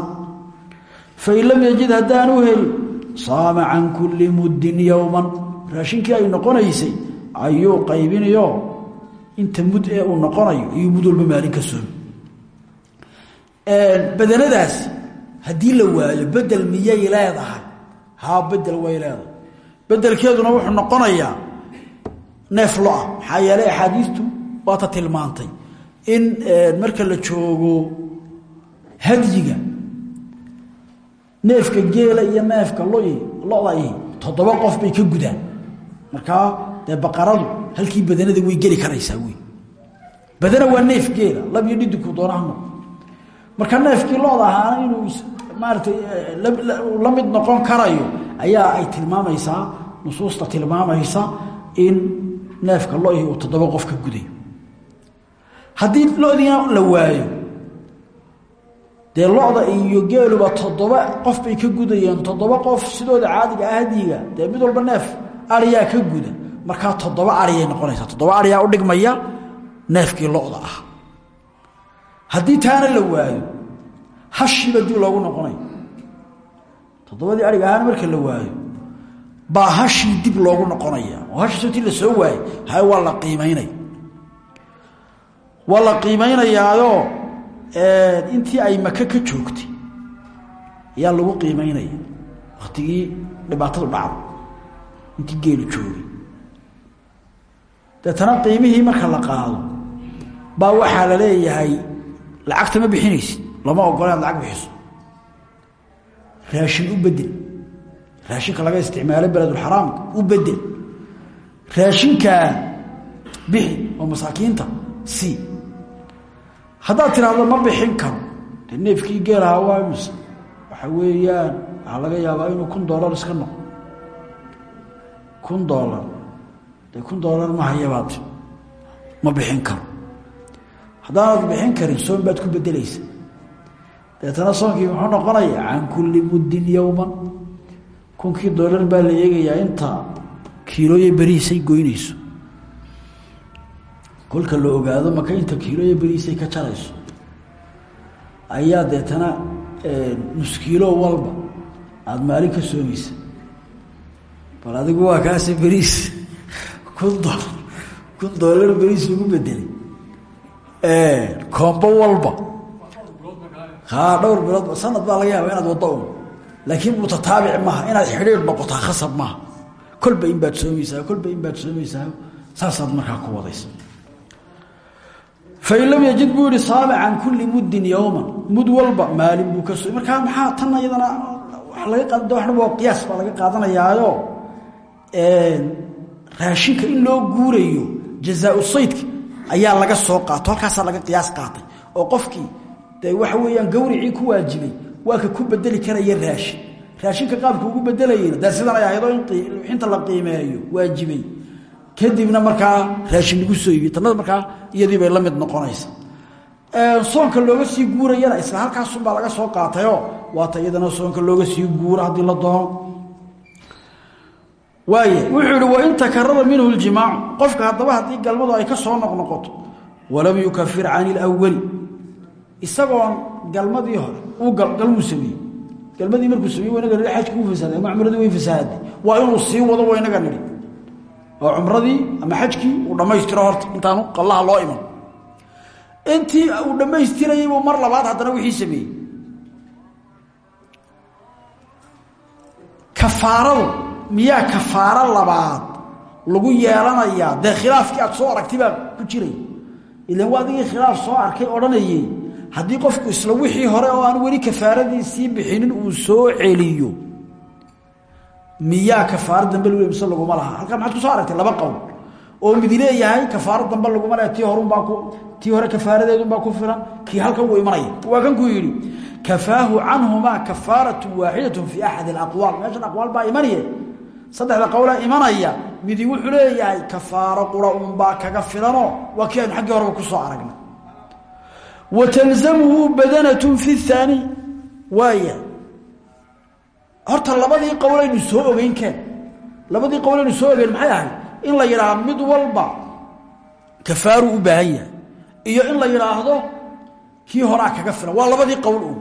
Fain lam yajid haddaanu helin saama can kulli muddin yowman raashinkii ay noqonaysay ayuu qaybinayo. Inta mud ee uu noqonayo ayuu mud walba maalin ka soomi. Badanadaas haddii la waayo bedel miyay leedahay? Haa bedel way leedahay. Bedelkeeduna wuxuu noqonayaa neef lo'a maxaa yeelay tilmaantay. In marka la joogo hadyiga neefka geela iyo neefka lo loda toddoba qof bay ka gudaan. Markaa dee baqaradu halkii badanada way geli karaysaa wey. Badana waa neef geela labiyo dhidinku doonahno marka neefkii looda ahaana inuu maaratay la mid noqon karayo ayaa ay tilmaamaysaa nusuusta tilmaamaysa in neefka lo'ihi uu toddoba qof ka gudayo. Haddii lodiina la waayo dee lo-da iyo geeluba toddoba qof bay ka gudayeen toddoba qof sidooda caadiga ah hadiga dee mid walba neef ariyaa ka guda. Markaa toddoba ariyay noqonaysaa. Toddoba ariyaa u dhigmaya neefkii lo-da ah. Haddii taana la waayo hashiiba dib loogu noqonayo toddobadii arig ahaana marka la waayo baa hashii dib loogu noqonaya. Oo hashii sotii la soo waayey hay waa la qiimaynaya waa intii ay maka ka joogtay ayaa lagu qiimaynaya waktigii dhibaatadu dhacdo. Intii geelu joogay. Deetana qiimihii marka la qaado baa waxaa la leeyahay lacagta ma bixinaysid. Lama ogola lacag bixiso. Raashin u bedel raashinka laga isticmaalo beledulxaraamka u bedel raashinkaa bixi oo masaakiinta sii haddaad tiraahdo ma bixin karo. Dee neefkii geelahaa waa mise waxa weeyaan waxaa laga yaabaa inuu kun doolar iska noqo kun doolar dee kun doolar ma hayabaad ma bixin karo. Haddaanad bixin karin soon baad ku bedelaysa deetana soonkii muxuu noqonayaa can kulli muddin yowman kunkii doolar baa la eegayaa inta kiilooye berihiisay goynayso kolka la ogaado maka inta kiilooye berihiisay ka jarayso. Ayaa deetana nuskiilo walba aada maalin ka soomaysa bal adigu waa kaasi beriis kun dolar kun doolar beriis ugu bedelay koombo walba. Haa dhowr bilood sanad baa laga yaaba inaad waddo un laakiin mutataabic maaha inaad xidhiir noqotaa khasab maaha. Kolba in baad soomaysaa kolba in baad soomaysaa saasaad markaa ku wadaysa fain lam yajid buu yihi can kulli muddin yowman mud walba maalin buu ka markaa maxaa tan iyadana waa laga qaad waxna waa qiyaas baa laga qaadanayaayo. Raashinka in loo guurayo jazaau saydka ayaa laga soo qaato. Halkaasaa laga qiyaas qaatay. Oo qofkii dee waxa weeyaan gawricii ku waajibay waa ka ku bedeli karaya raashin. Raashinka qaabka ugu bedelayena dee sidan ay inta la qiimeeyo waajibay kadibna markaa raashin lagu soo iibiy tanada markaa iyadii bay la mid noqonaysa. Soonka looga sii guurayana isla halkaasunbaa laga soo qaatayoo waata iyadana soonka looga sii guuro haddii la doono. Waay wuxuu ihi wain takarara minhu ljimaacu qofka haddaba haddii galmadu ay ka soo noqnoqoto walam yukafir can ilawali isagoon galmadii hore uu galmuu sameeyey. Galmadii markuu sameye waynaga nihi xajki u fasaaday ama cumradii way fasaaday waa inuu sii wado waynaga nidhi oo cumradii ama xajkii uu dhammaystiro horta. Intaanu qallaha loo iman. Intii uu dhammaystirayay buu mar labaad haddana wixii sameeyey. Kafaaradu miyaa kafaaro labaad lagu yeelanayaa? Dee khilaafkii aad soo aragtay baa ku jiray. Ilan waa khilaaf soo arkay odhanayey haddii qofku isla wixii hore oo aan weli kafaaradii sii bixinin uu soo celiyo miyaa kafaaro dambe lagu mise laguma laha. Halkaa maxaad ku soo aragtay laba qowl oo midi leeyahay kafaaro dambe laguma leha tii horunbaa ku tii hore kafaaradeedunbaa ku filan kii halkan wuu imanaya. Waa kan kuu yidhi kafaahu canhumaa kafaaratu waaxidatun fi axad alaqwaal. Meeshan aqwaal baa imanaye saddexda qowla imanaya midi wuxuu leeyahay kafaaro qura unbaa kaga filanoo waa kii aynu xaggii horeba ku soo aragnay. Wa talzamuhu badanatun fi thaani. Waaya horta labadii qowlaynu soo ogeyn keen. Labadii qowlaynu soo ogeyn maxay ahayd in la yidhaahdo mid walba kafaaru u iyo in la yidhaahdo kii horaa kaga filan. Waa labadii qowl un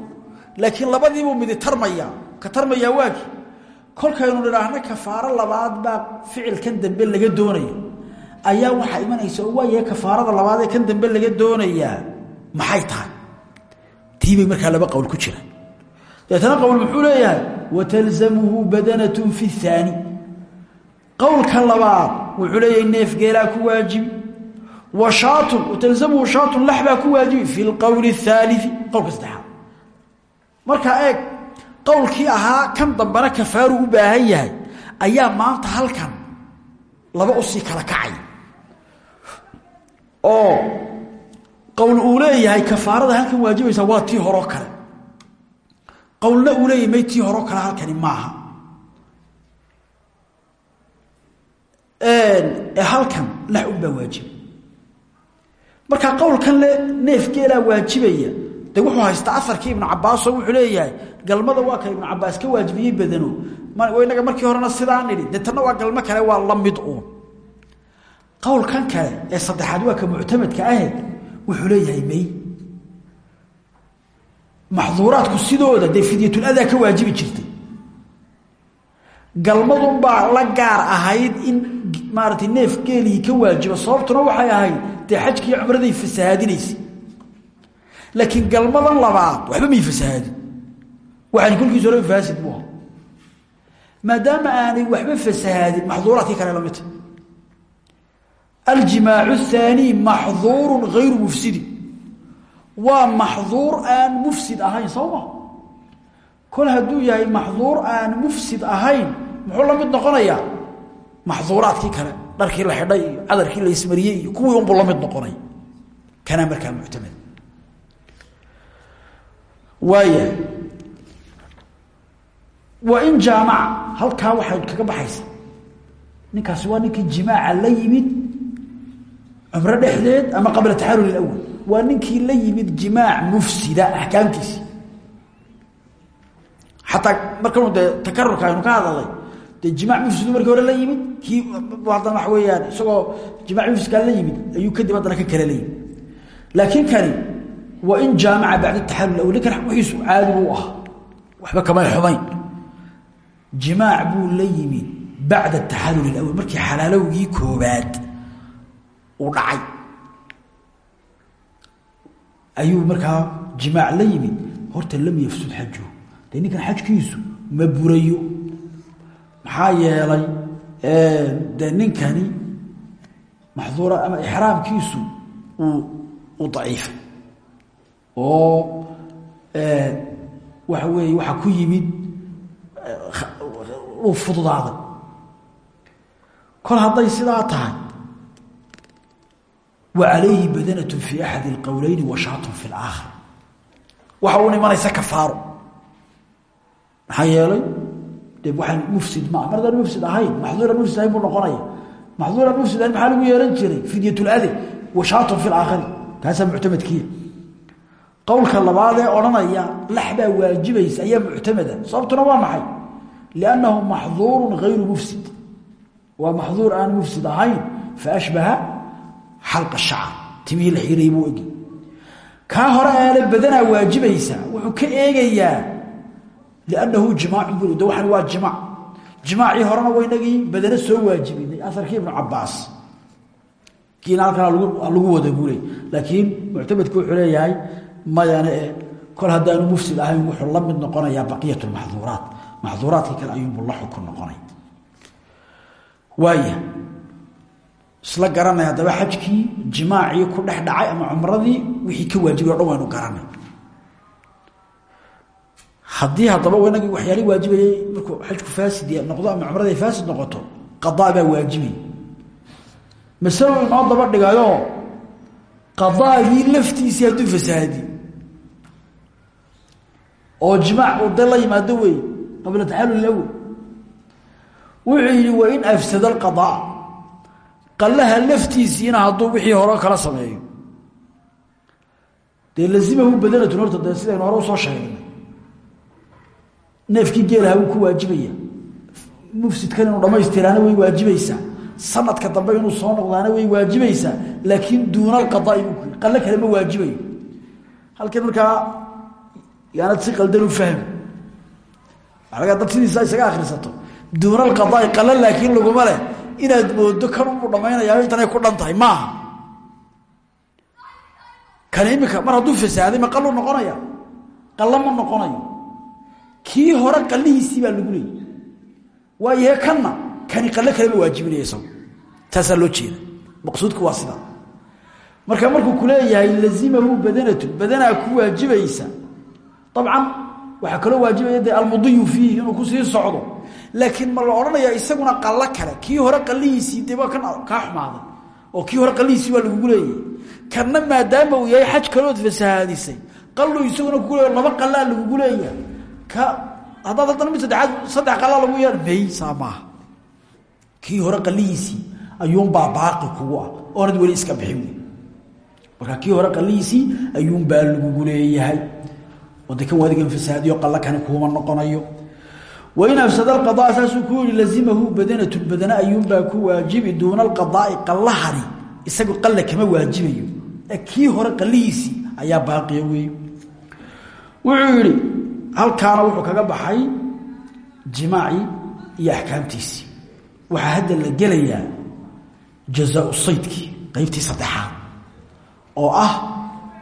laakiin labadiibuu midi tarmaya. Ka tarmayaa waaki kolkaynu nidhaahno kafaaro labaad baa ficilkan dambe laga doonaya ayaa waxaa imanaysa oo waayahay kafaarada labaad ee kan dambe laga doonayaa? Maxay tahay? Tiibay markaa laba qowl ku jira deetana qowl muxuu leeyahay watalzamuhu badanatun fi thaani qowlka labaad wuxuu leeyahay neefgeelaa ku waajibi wa shaatun watalzamuhu shaatun lax baa ku waajibi fi lqowli اthaalii qowlka saddexaad. Markaa eeg qowlkii ahaa kan dambena kafaaru u baahan yahay ayaa maanta halkan laba u sii kala kacay. Oo qowlna uu leeyahay may tii horoo kale halkani maaha. Halkan lax unbaa waajiba markaa qowlkan le neefgeelaa waajibaya. De wuxuu haystaa aarkii ibnu cabaasoo wuxuu leeyahay galmada waa ka ibnu cabaas ka waajibiyey badano. Inaga markii horena sidaa nidhi de tanna waa galmo kale waa la mid uun. Qowlkan kale ee saddexaad waa ka muctamadka ahayd wuxuu leeyahay may maxduuraadku sidooda dee fidyatuladaa ka waajibi jirtay. Galmadunbaa la gaar ahayd in maaratay neef geelii ka waajibo sababtuna waxay ahayd dee xajkiiyo cumraday fasahaadinaysa laakiin galmadan labaad waxba may fasahaadin waxaan kolkiis hore faasid bu aha maadaama aanay waxba fasahaadin maxduuraadkii kale la midta aljimaacu الthaani maxduuru gayru mufsidin waa maxduur aan mufsid ahayn soo ma? Kol hadduu yahay maxduur aan mufsid ahayn muxuu la mid noqonayaa? Maxduuraadkii kale dharkii la xidhay iyo cadarkii la ismariyey kuwii unbuu la mid noqonaya kanaa markaa muctamad. Waaya wa in jaamaca halkaa waxay kaga baxaysa. Ninkaasi waa ninkii jimaaca la yimid cumro dhexdeed ama qabla taxarul اlawal waa ninkii la yimid jimaac mufsida axkaamtiisi xataa markanu dee takarurka aynu ka hadalay dee jimaac mufsidu markii hore la yimid kii haddana waxa weeyaan isagoo jimaac mufsidkaa la yimid ayuu kadib haddana ka kale la yimid. Laakiin kani wa in jaamaca bacda taxarul awal ninkan wiiisu caadi buu ah waxba kamay taxalul ayuu markaa jimaac la yimid. Horta lam yafsud xajuhu dee ninkan xajkiisu ma burayo. Maxaa yeelay dee ninkani maxduura ama ixraamkiisu uu u daciifay oo waxa weeye waxaa ku yimid uu fududaaday kol hadday sidaa tahay wa calayhi badanat fi axadi اlqowleyni wa shaatun fi اlaakhar waxa uun imanaysa kafaaro maxaa yeelay de waxaan mufsid maa mar haddaan mufsid ahayn maxduuran mufsid ahayn buu noqonaya maxduuran mufsid ahayn maxaa lagu yeehan jiray fidyat lade wa shaatun fi laakhari kaasaa muctamadkiya qowlka labaadee odhanaya lax baa waajibaysa ayaa muctamada sababtuna waa maxay liannahu maxduuru gayru mufsid waa maxduur aan mufsid ahayn xalqa shacr timihii la xiray buu egi. Kaa hore aale badanaa waajibaysa wuxuu ka eegayaa liannahu jimaacun buu de waxan waa jimaac jimaacii horena waynagii badana soo waajibinay aharkii ibnu cabaas kiina halkan lagu wada buu laakiin muctamadku wuxuu leeyahay mayane e kol haddaanu mufsid ahayn wuxuu la mid noqonayaa baqiyat lmaxduuraat maxduuraadkii kale ayuunbuu la xukun noqonay. Waaya isla garanay haddaba xajkii jimaacii ku dhex dhacay ama cumradii wixii ka waajibay o dhan waynu garanay. Haddii haddaba inagii waxyaali markuu xajku faasid noqdo ama cumradii faasid noqoto qadaa baa waajibay. Masalo inoo daba dhigayo qadaagii laftiisii hadduu fasaadi. Oo jimaac uu de la yimaado wey qabla taxalul awel wuxuu yidhi wain afsada alqadaa qallaha laftiisiina hadduu wixii hore kala sameeyo. Dee lazimahu badanatun horta dee sidaynu hore u soo sheegnay. Neefkii geelaha wuu ku waajibaya. Mufsidkan inuu dhammaystiraana way waajibaysaa. Sanadka dambe inuu soo noqdaana way waajibaysaa. Laakiin duuna alqadaai buu ku yii qalle kale ma waajibayo. Halkan markaa yaanad si qaldan u fahmi dad sidiisa isaga akrisato duuna alqadaai qalle laakiin laguma leh inaad moodo kan unuu dhammaynayaa intanay ku dhan tahay maaha mar hadduu fasaaday ma qaluu noqonaya? Qalle ma noqonayo. Kii hore qallihiisii baa lagu leeyay waayahe kanna kani qalle kalema waajibinaya isagu. Taasaa loo jeeda. Maqsuudku waa sidaa. Marka markuu kuleeyahay lazimahu badanatu badanaa ku waajibaysa. Dabcan waxaa kaloo waajibaya almudiyu fiihi inuu ku sii socdo laakiin ma la odhanaya isaguna qallo kale. Kii hore qallihiisii dee waa kan kaa xumaaday oo kii hore qallihiisii waa lagugu leeyahay kanna maadaama uu yahay xaj kalood fasahaadisay qallu isaguna kugu leeya laba qallaa lagugu leeyahay ka haddaad haddana mid saddexaad saddex qallaa lagu yeer may saa maaha. Kii hore qallihiisii ayuunbaa baaqi kugu ah. Oonad iska bixin marka kii hore qallihiisii ayuunbaa lagugu leeyahay. Oo de kan waadigan fasahaadiyo qallo kani kuuma noqonayo wain afsada alqadaa saasuu ku yihi lazimahu badanatun badana ayuunbaa ku waajibi duuna alqadaai qallahani. Isagu qalle kama waajibayo. Ee kii hore qallihiisii ayaa baaqiya wey wuxuu yidhi halkaana wuxuu kaga baxay jimaacii iyo axkaamtiisii waxaa hadda la gelayaa jazaau saydkii qeybtii saddexaad oo ah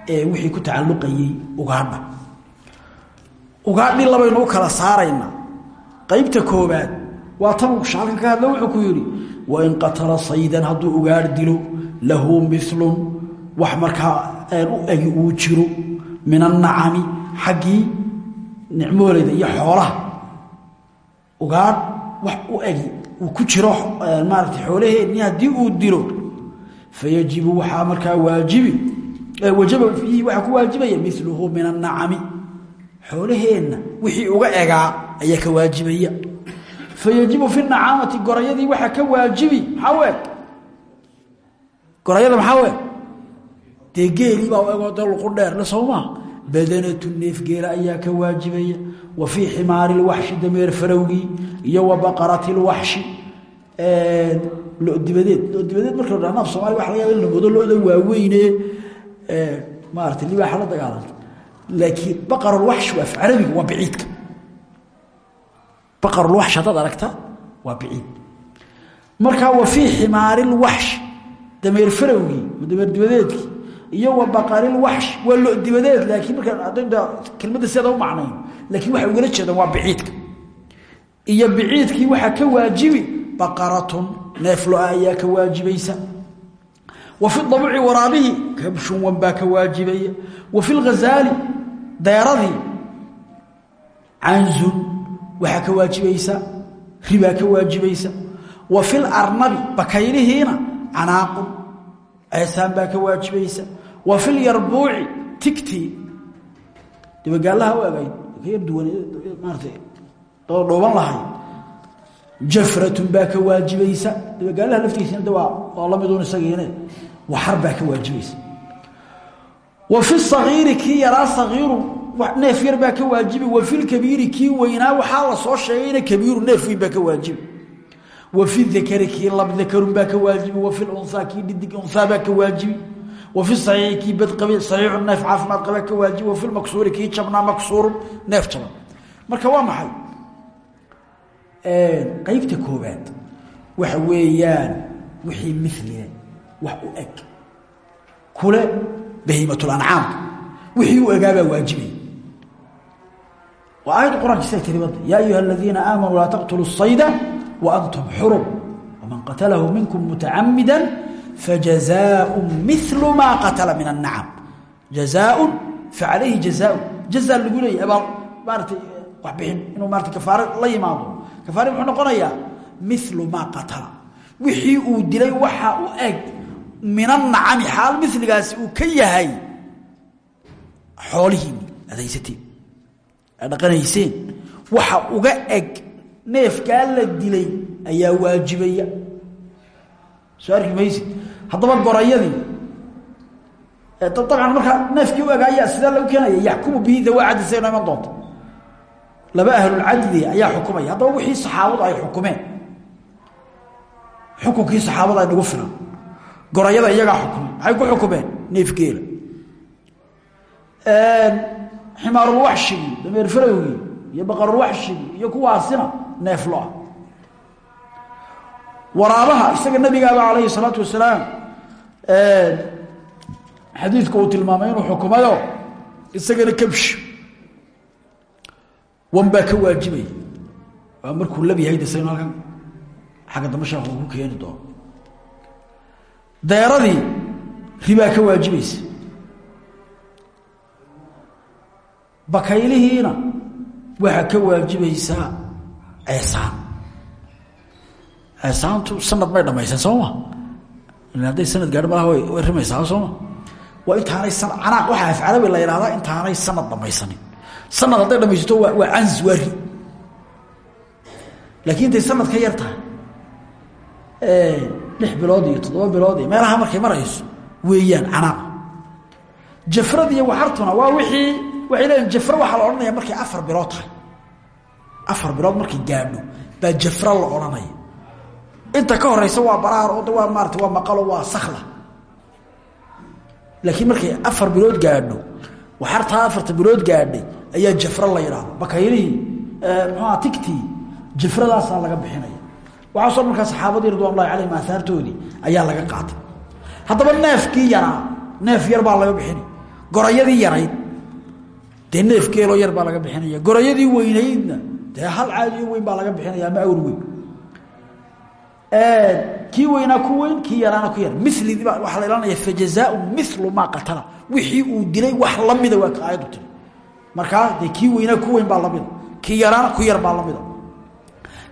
wixii ku tacalluqayey ugaadha. Ugaadhii labaynu u qaybta koobaad waa tan shaalkan ka hadla wuxuu ku yidhi wain qatala saydan hadduu ugaadh dilo lahu milun wax markaa u egi uu jiro min annacami xaggii nicmooleyda iyo xoolaha. Ugaadh wax u egi uu ku jiro maarata xoolaheedni haddii uu dilo fayajibu waxaa markaa waajibi wajaba fiihi waxaa ku waajibaya miluhu min annacami xoolaheenna wixii uga egaa ayaa ka waajibaya. Fayajibu fi nacaamati gorayadii waxaa ka waajibi maxaa gorayada maxaa u eg dee geelii baa egoo dee luqu soomaa badanatu neef geela ayaa ka waajibaya. Wa fii ximaari lwaxshi dameer farowgii iyo wa baqarati lwaxshi lodibadeed lodibadeed marka la dhahna af somalia waxa laga in la moodo looda waaweyne. Maarata libaaxa la dagaalanta. Laakiin baqarulwaxsh waa af carabiga waa biciidka baqarulwaxsh haddaad aragta waa biciid. Markaa wa fii ximaari lwaxsh dameer farowgii dameer dibadeedkii iyo wa baqarilwaxsh waa lo dibadeed laakiin markaa kelmadda siada u macnayn laakiin waxay ugala jeedaan waa biciidka. Iyo biciidkii waxaa ka waajibi baqaratun neef lo'a ayaa ka waajibaysa. Wa fi dabuci waraabihii kabshun wan baa ka waajibaya wa fi lghazaali deeradii canzun waxaa ka waajibaysa ribaa ka waajibaysa. Wa fi larnabi bakaylihiina canaaqun ceesaan baa ka waajibaysa. Wa fi lyarbuuci tigtii dibagaalaha u egayd ka yar duwan maarata dhooban lahayd jafratun baa ka waajibaysa. Dibagaalaha laftiisina de waa waa la miduun isagiine waxar baa ka waajibaysa. Wa fi sagiiri kii yaraa neef yar baa ka waajibi. Wa fi lkabiiri kii weynaa waxaa la soo sheegayna kabiiru neef weyn baa ka waajibi. Wa fi dakari kii lab dakarun baa ka waajibi. Wa fi lunhaa kii dhidig unhaa baa ka waajibi. Wa fi saxiixi kii badqabi saxiixu neef caafimaad qabaa ka waajibi. Wa fi lmaksuuri kii jabnaa maksuurun neef jaban marka waa maxay? Qaybta koobaad waxa weeyaan wixii miliga wax u eg. Kule bahiimatlancaam wixii u egaabaa waajibay waa aayadda quraan sida kelibada yaa ayuha aladiina aamanuu laa taqtuluu sayda wa antum xurum waman qatalahu minkum mutacamida fajazaaءu milu maa qatala min annacam jazaaun facalayhi jazaaun jazaa lagu leeyay abaal maaratay waxbixin inuu maarata kafaare la yimaado kafaare muxuu noqonayaa milu maa qatala wixii uu dilay waxa u eg min annacami xaal miligaasi uu ka yahay xoolihiini aad dhaqanayseen. Waxa uga eg neefkaa la dilay ayaa waajibaya. Soo arki maysid? Haddaba gorayadii dabcan markaa neefkii u egaaya sidee lagu keenaya yaxkumu bihi dawaa cadli say noo iman doonta laba ahlulcadli ayaa xukumaya. Haddaba wixii saxaabadu ay xukumeen. Xukunkii saxaabada nagu filan. Gorayada iyagaa xukumay maxay ku xukumeen neefgeela ximaarulwaxshigii dameer farowgii iyo baqarulwaxshigii iyo kuwaasina neeflo-ah waraabaha isaga nabigaaba calayhi salaatu wasalaam xadiidku uu tilmaamay inuu xukumayo isagana kabsh wan baa ka waajibaya waa markuu lab yahay desaynu halkan xagga dambe sheekhu ku keeni doono. Deeradii ribaa ka waajibaysa bakaylihiina waxaa ka waajibaysaa ceesaan ceesaantu sanad may dhamaysan sooma hadday sanad gaadho malaha way rimaysaa sooma waa intaanay canaaq waxaa af carabi la yidhahdaa intaanay sanad dhamaysanin. Sanad hadday dhamaysato waa canz waa ri laakiin intay sanad ka yar tahay lix bilood iyo toddoba bilood iyo meelaha markay marayso weeyaan canaaqa jafrad iyo waxartuna waa wixii waxay leeyihiin jafro waxaa la odhanaya markay afar bilood tahay. Afar bilood markay gaadho baa jafro la odhanaya inta ka horeysa waa baraar oo waa maarata waa maqalo waa sakla laakiin markay afar bilood gaadho waxartaa afarta bilood gaadhay ayaa jafro la yidhaahdo bakaylihii muxuaa tigtii jafradaasaa laga bixinaya. Waxaasoo markaa saxaabadii ridwan ullahi calayhim aahaartoodii ayaa laga qaatay. Haddaba dee neef geeloo yar baa laga bixinaya. Gorayadii weynaydna dee hal caadiyo weyn baa laga bixinaya ama awr weyn. Kii weynaa ku weyn kii yaraana ku yar. Milidii baa waxaa la ilanaya fajazaau milu maa qatala. Wixii uu dilay wax lamida waa ka aayaddu tiri markaa dee kii ku weyn baa lamida kii yaraana ku yar baa lamida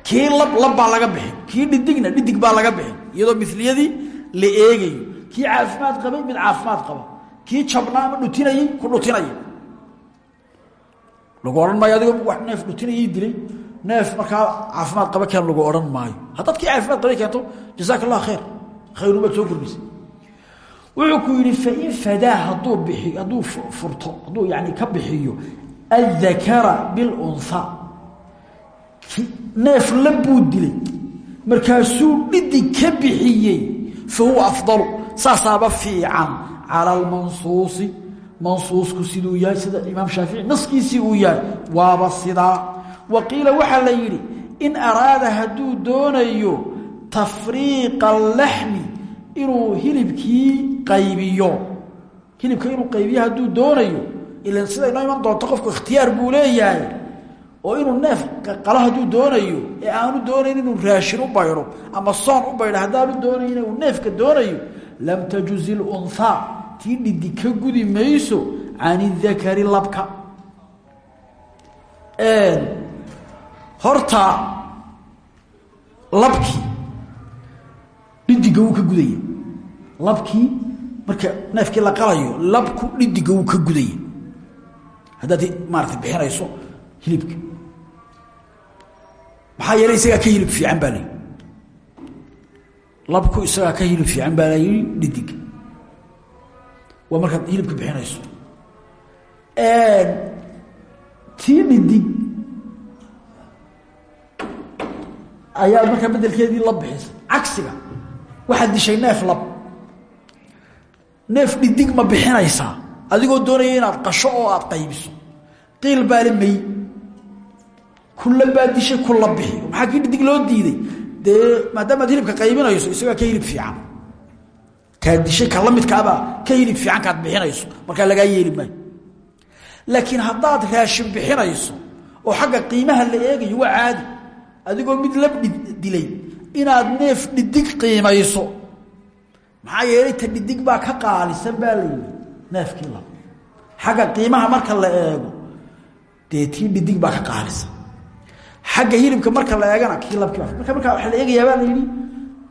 kii lab lab baa laga bixin. Kii dhidigna dhidig baa laga bixin. Iyadoo miliyadii la eegayo. Kii caafimaad qabay mid caafimaad qaba. Kii jabnaa ama dhutinayey ku dhutinaya lagu odhan maayo adigoo wax neef dhutinayay dilay neef markaa caafimaad qaba keen lagu odhan maayo. Haddaad kii caafimaad qabay keento jazaaka allah khayr khayrumaad soo kordhisay. Wuxuu ku yidhi fain fadaa hadduu bixi hadduu furto hadduu yani ka bixiyo aلdakara biاlunha neef labbuu dilay. Markaasuu dhidig ka bixiyey fahuwa afdalu. Saasaaba fiican cala almansuusi mansuusku siduu yahay sida imaam shaafici naskiisii uu yahay. Waaba sidaa. Wa qiila waxaa la yidhi in araada hadduu doonayo tafriiqa alaxmi inuu hilibkii qaybiyo. Hilibka inuu qaybiyo hadduu doonayo ilan sida inoo iman doonto qofku ikhtiyaar buu leeyahay oo inuu neef qalo hadduu doonayo ee aanu doonayn inuu raashin u baydho ama soon u baydho haddaanu doonayn uu neefka doonayo lam tajuzi lunhaa tii dhidi ka gudi mayso can idakari labka. Horta labkii dhidiga wuu ka gudaya labkii marka neefkii la qalayo labku dhidiga wuu ka gudaya haddaad maarata bixinayso hilibka. Maxaa yeelay isagaa ka hilib fiican baa layihi labku isagaa ka hilib fiican baa la dhidiga waa markaad hilibka bixinayso. Tii dhidig ayaa markaa bedelkeedii lab bixisa. Cagsiga waxaad dishay neef lab. Neef dhidig ma bixinaysaa adigoo doonaya inaad qasho oo aad qaybiso. Qiil baale may kulla baa dishay kulla bixi maxaa kii dhidig loo diiday? Dee maadaamaad hilibka qaybinayso isagaa ka hilib fiican kaad dishay ka la midkaabaa ka hilib fiican kaad bixinayso markaa lagaa yeeli laakiin haddaad raashin bixinayso oo xagga qiimaha la eegayo waa caadi. Adigoo mid lab dilay inaad neef dhidig qiimayso. Maxaa yeelay ta dhidig baa ka qaalisan baa la yidhi neefkii lab xagga qiimaha marka la eego dee dhidig baa ka qaalisan. Xagga hilibka marka la eegana kii labkii marka markaa la eegayaa baa la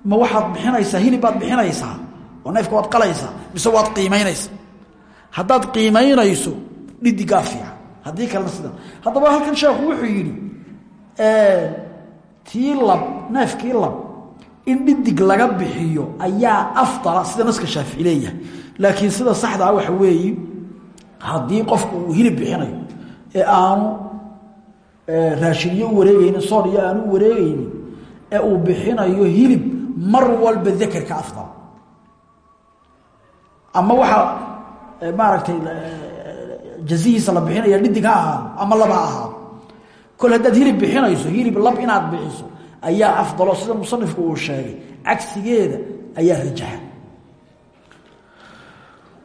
ma waxaad bixinaysaa hilib baad bixinaysaa oo neefka waad mise waad qiimaynaysaa. Haddaad qiimaynayso dhidigaa fiican. Haddii kalena sida. Haddaba halkan sheekhu wuxuu yidhi tii lab neefkii lab in dhidig laga bixiyo ayaa afdala sida naska shaafici leeyahay. Laakiin sida saxdaa waxa weeye haddii qofku uu hilib bixinayo ee aanu raashiniyo u wareegeynin soon iyo aanu ee uu bixinayo hilib mar walba dakerka afdala ama waxaa maaragtay jazihiisa la bixinaya dhidig ha ama laba ha ahaado. Kol haddaad hilib bixinayso hilib lab inaad bixiso ayaa afdalo sida musanifku uu sheegay. Cagsigeeda ayaa rajaxa.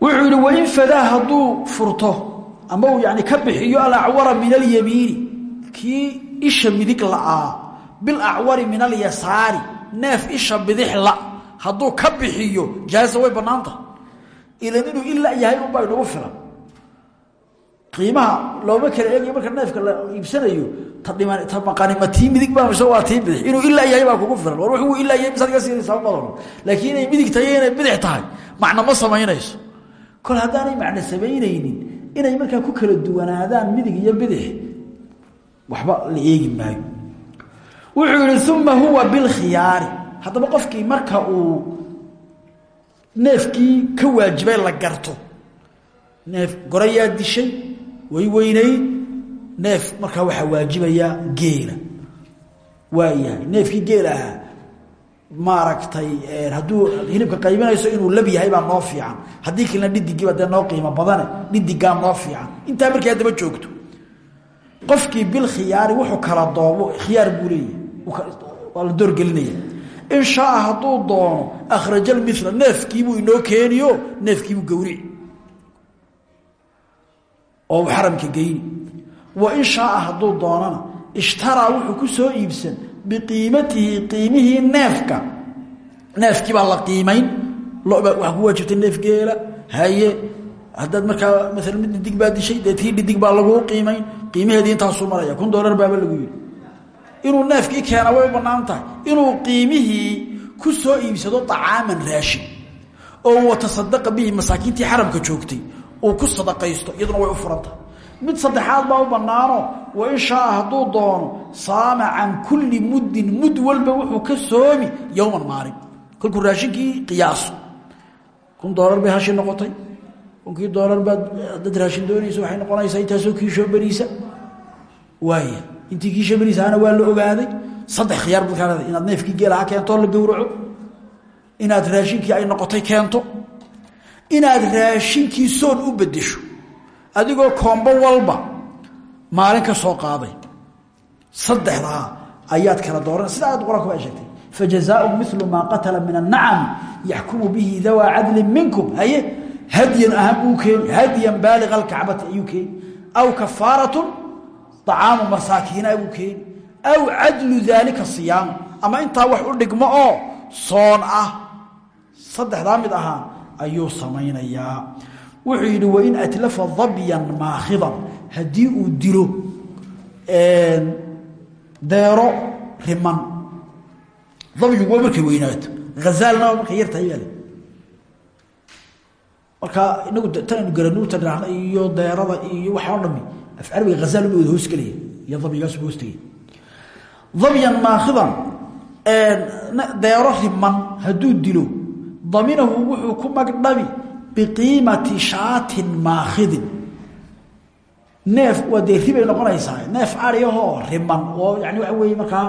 Wuxuu yihi wain fadaa hadduu furto ama uu yani ka bixiyo alacwara min alyamiini kii isha midig la'aa bilacwari min alyasaari neef isha bidix la ka bixiyo jaaza way banaanta ilan inuu ila yahay unbaa inagu filan. Qiimaha looma kala eegayo marka neefka la iibsanayo ta dhiman ta maqani ma tii midig baa mise waa bidix inuu ilaa yahay baa kugu filan. War wuxuu ilaa yahay misaad ka siinaysaa laakiin inay midig tahay inay bidix tahay macna ma samaynayso. Kol haddaanay macno samaynaynin inay markaa ku kala duwanaadaan midig iyo bidix waxba la eegi maayo. Wuxuu yihi uma huwa bilkhiyaari haddaba qofkii marka uu neefkii ka waajibay la garto. Neef gorayaa dishay way weynayd neef markaa waxaa waajibaya geela. Waayahay neefkii geel ahaa maaragtay hadduu hilibka qaybinayso inuu lab yahay baa noo fiican. Haddii kalena dhidigiiba dee noo qiimo badane dhidigaa noo fiican. Intaa markii haddaba joogto. Qofkii bilkhiyaari wuxuu kala doobo khiyaar buu leeyahy waa la doorgelinaya in shaaa hadduu doono akhraja lmila neefkiibuu inoo keeniyo neefkiibuu gowrici oo xaramka geyni wa in shaaa hadduu doonana ishtaraa wuxuu ku soo iibsan biqiimatihi qiimihii neefka. Neefkii baa la qiimayn waxaa ku waajibtay neef haye haddaad markaa mid dhidig baa dishay dee tii dhidig baa laguu qiimayn maraya kun doolar baaba lagu yidhi inuu neefkii keena way u inuu qiimihii ku soo iibsado acaaman raashin. Oo watasadaqa bihi masaakiintii xaramka joogtay. Uu ku sadaqaysto iyaduna way u furantahay. Mid saddexaad baa u bannaano wa in shaaa hadduu doono saama can kulli muddin mud walba wuxuu ka soomi yowman maalin kolkuu raashinkii qiyaaso. Kun doolar bay hashi noqotay. Kunkii doolar baad dad raashin doonaysa waxay noqonaysaa intaasoo kiishoo beriisa waaya intii kiisho beriisahana waa la ogaaday? Saddex khiyaar kaa leedahay inaad neefkii geelaha keentoo la gowraco. Inaad raashinkii ay noqotay keento. Inaad raashinkii soon u bedesho adigoo koombo walba maalin ka soo qaaday. Saddexdaa ayaad kala dooran sida aad qur'aanku baa sheegtay. Fajazaau milu maa qatala min annacami yaxkumu bihi dawaa cadlin minkum. Haye hadyan ahaan buu keeni hadyan baaliga alkacbati aw kafaaratun acaamu masaakiina buu keeni aw cadlu daalika siyaamu ama intaa wax u dhigmo oo soon ah saddexdaa mid ahaan ayuu samaynayaa wuxuu yidhi wain atlafa dabyan maakhidan haddii uu dilo deero riman dabyigu waa markay weynaato hazaalna markay yartahay baa le marka inagu tanaynu garanuuta dhahna iyo deerada iyo waxa o deero riman hadduu dilo daminahu wuxuu ku magdhabi biqiimati shaatin maakhidin neef waa dee ribay noqonaysaa neef ariyahoo riman oo yani waxa weeye markaa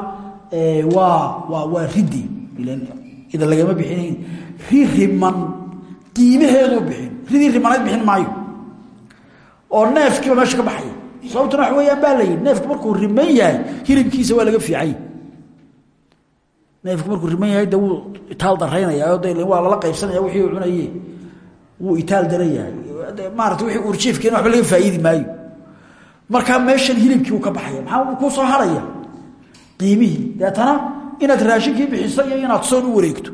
waa waa waa ridi ida lagama bixinayn ri riman qiimaheeduu bixin ridii rimanayd bixin maayo oo neefkiiba meesha ka baxaya sababtuna waxa weeyaan baa la yidhi. Neefku markuu riman yahay hilibkiisa waa laga fiicay. Neefku markuu riman yahay de itaal daraynaya de waa lala qaybsanaya wixii uu cunaye wuu itaal daran yahay maarata wixii urjiifkeena waxba laga faa'iidi maayo. Markaa meeshan hilibkii uu ka baxaya maxaa kuu soo haraya? Qiimihii. Deetana inaad raashinkii bixiso iyo inaad soon u wareegto.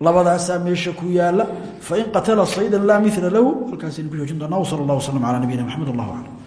Labadaasaa meesha ku yaalla fain qatala saydan laa mila lahu halkaasaynu ku joojin doonaa. Wsala allah waslm ala nabiyina maxamed allah aclam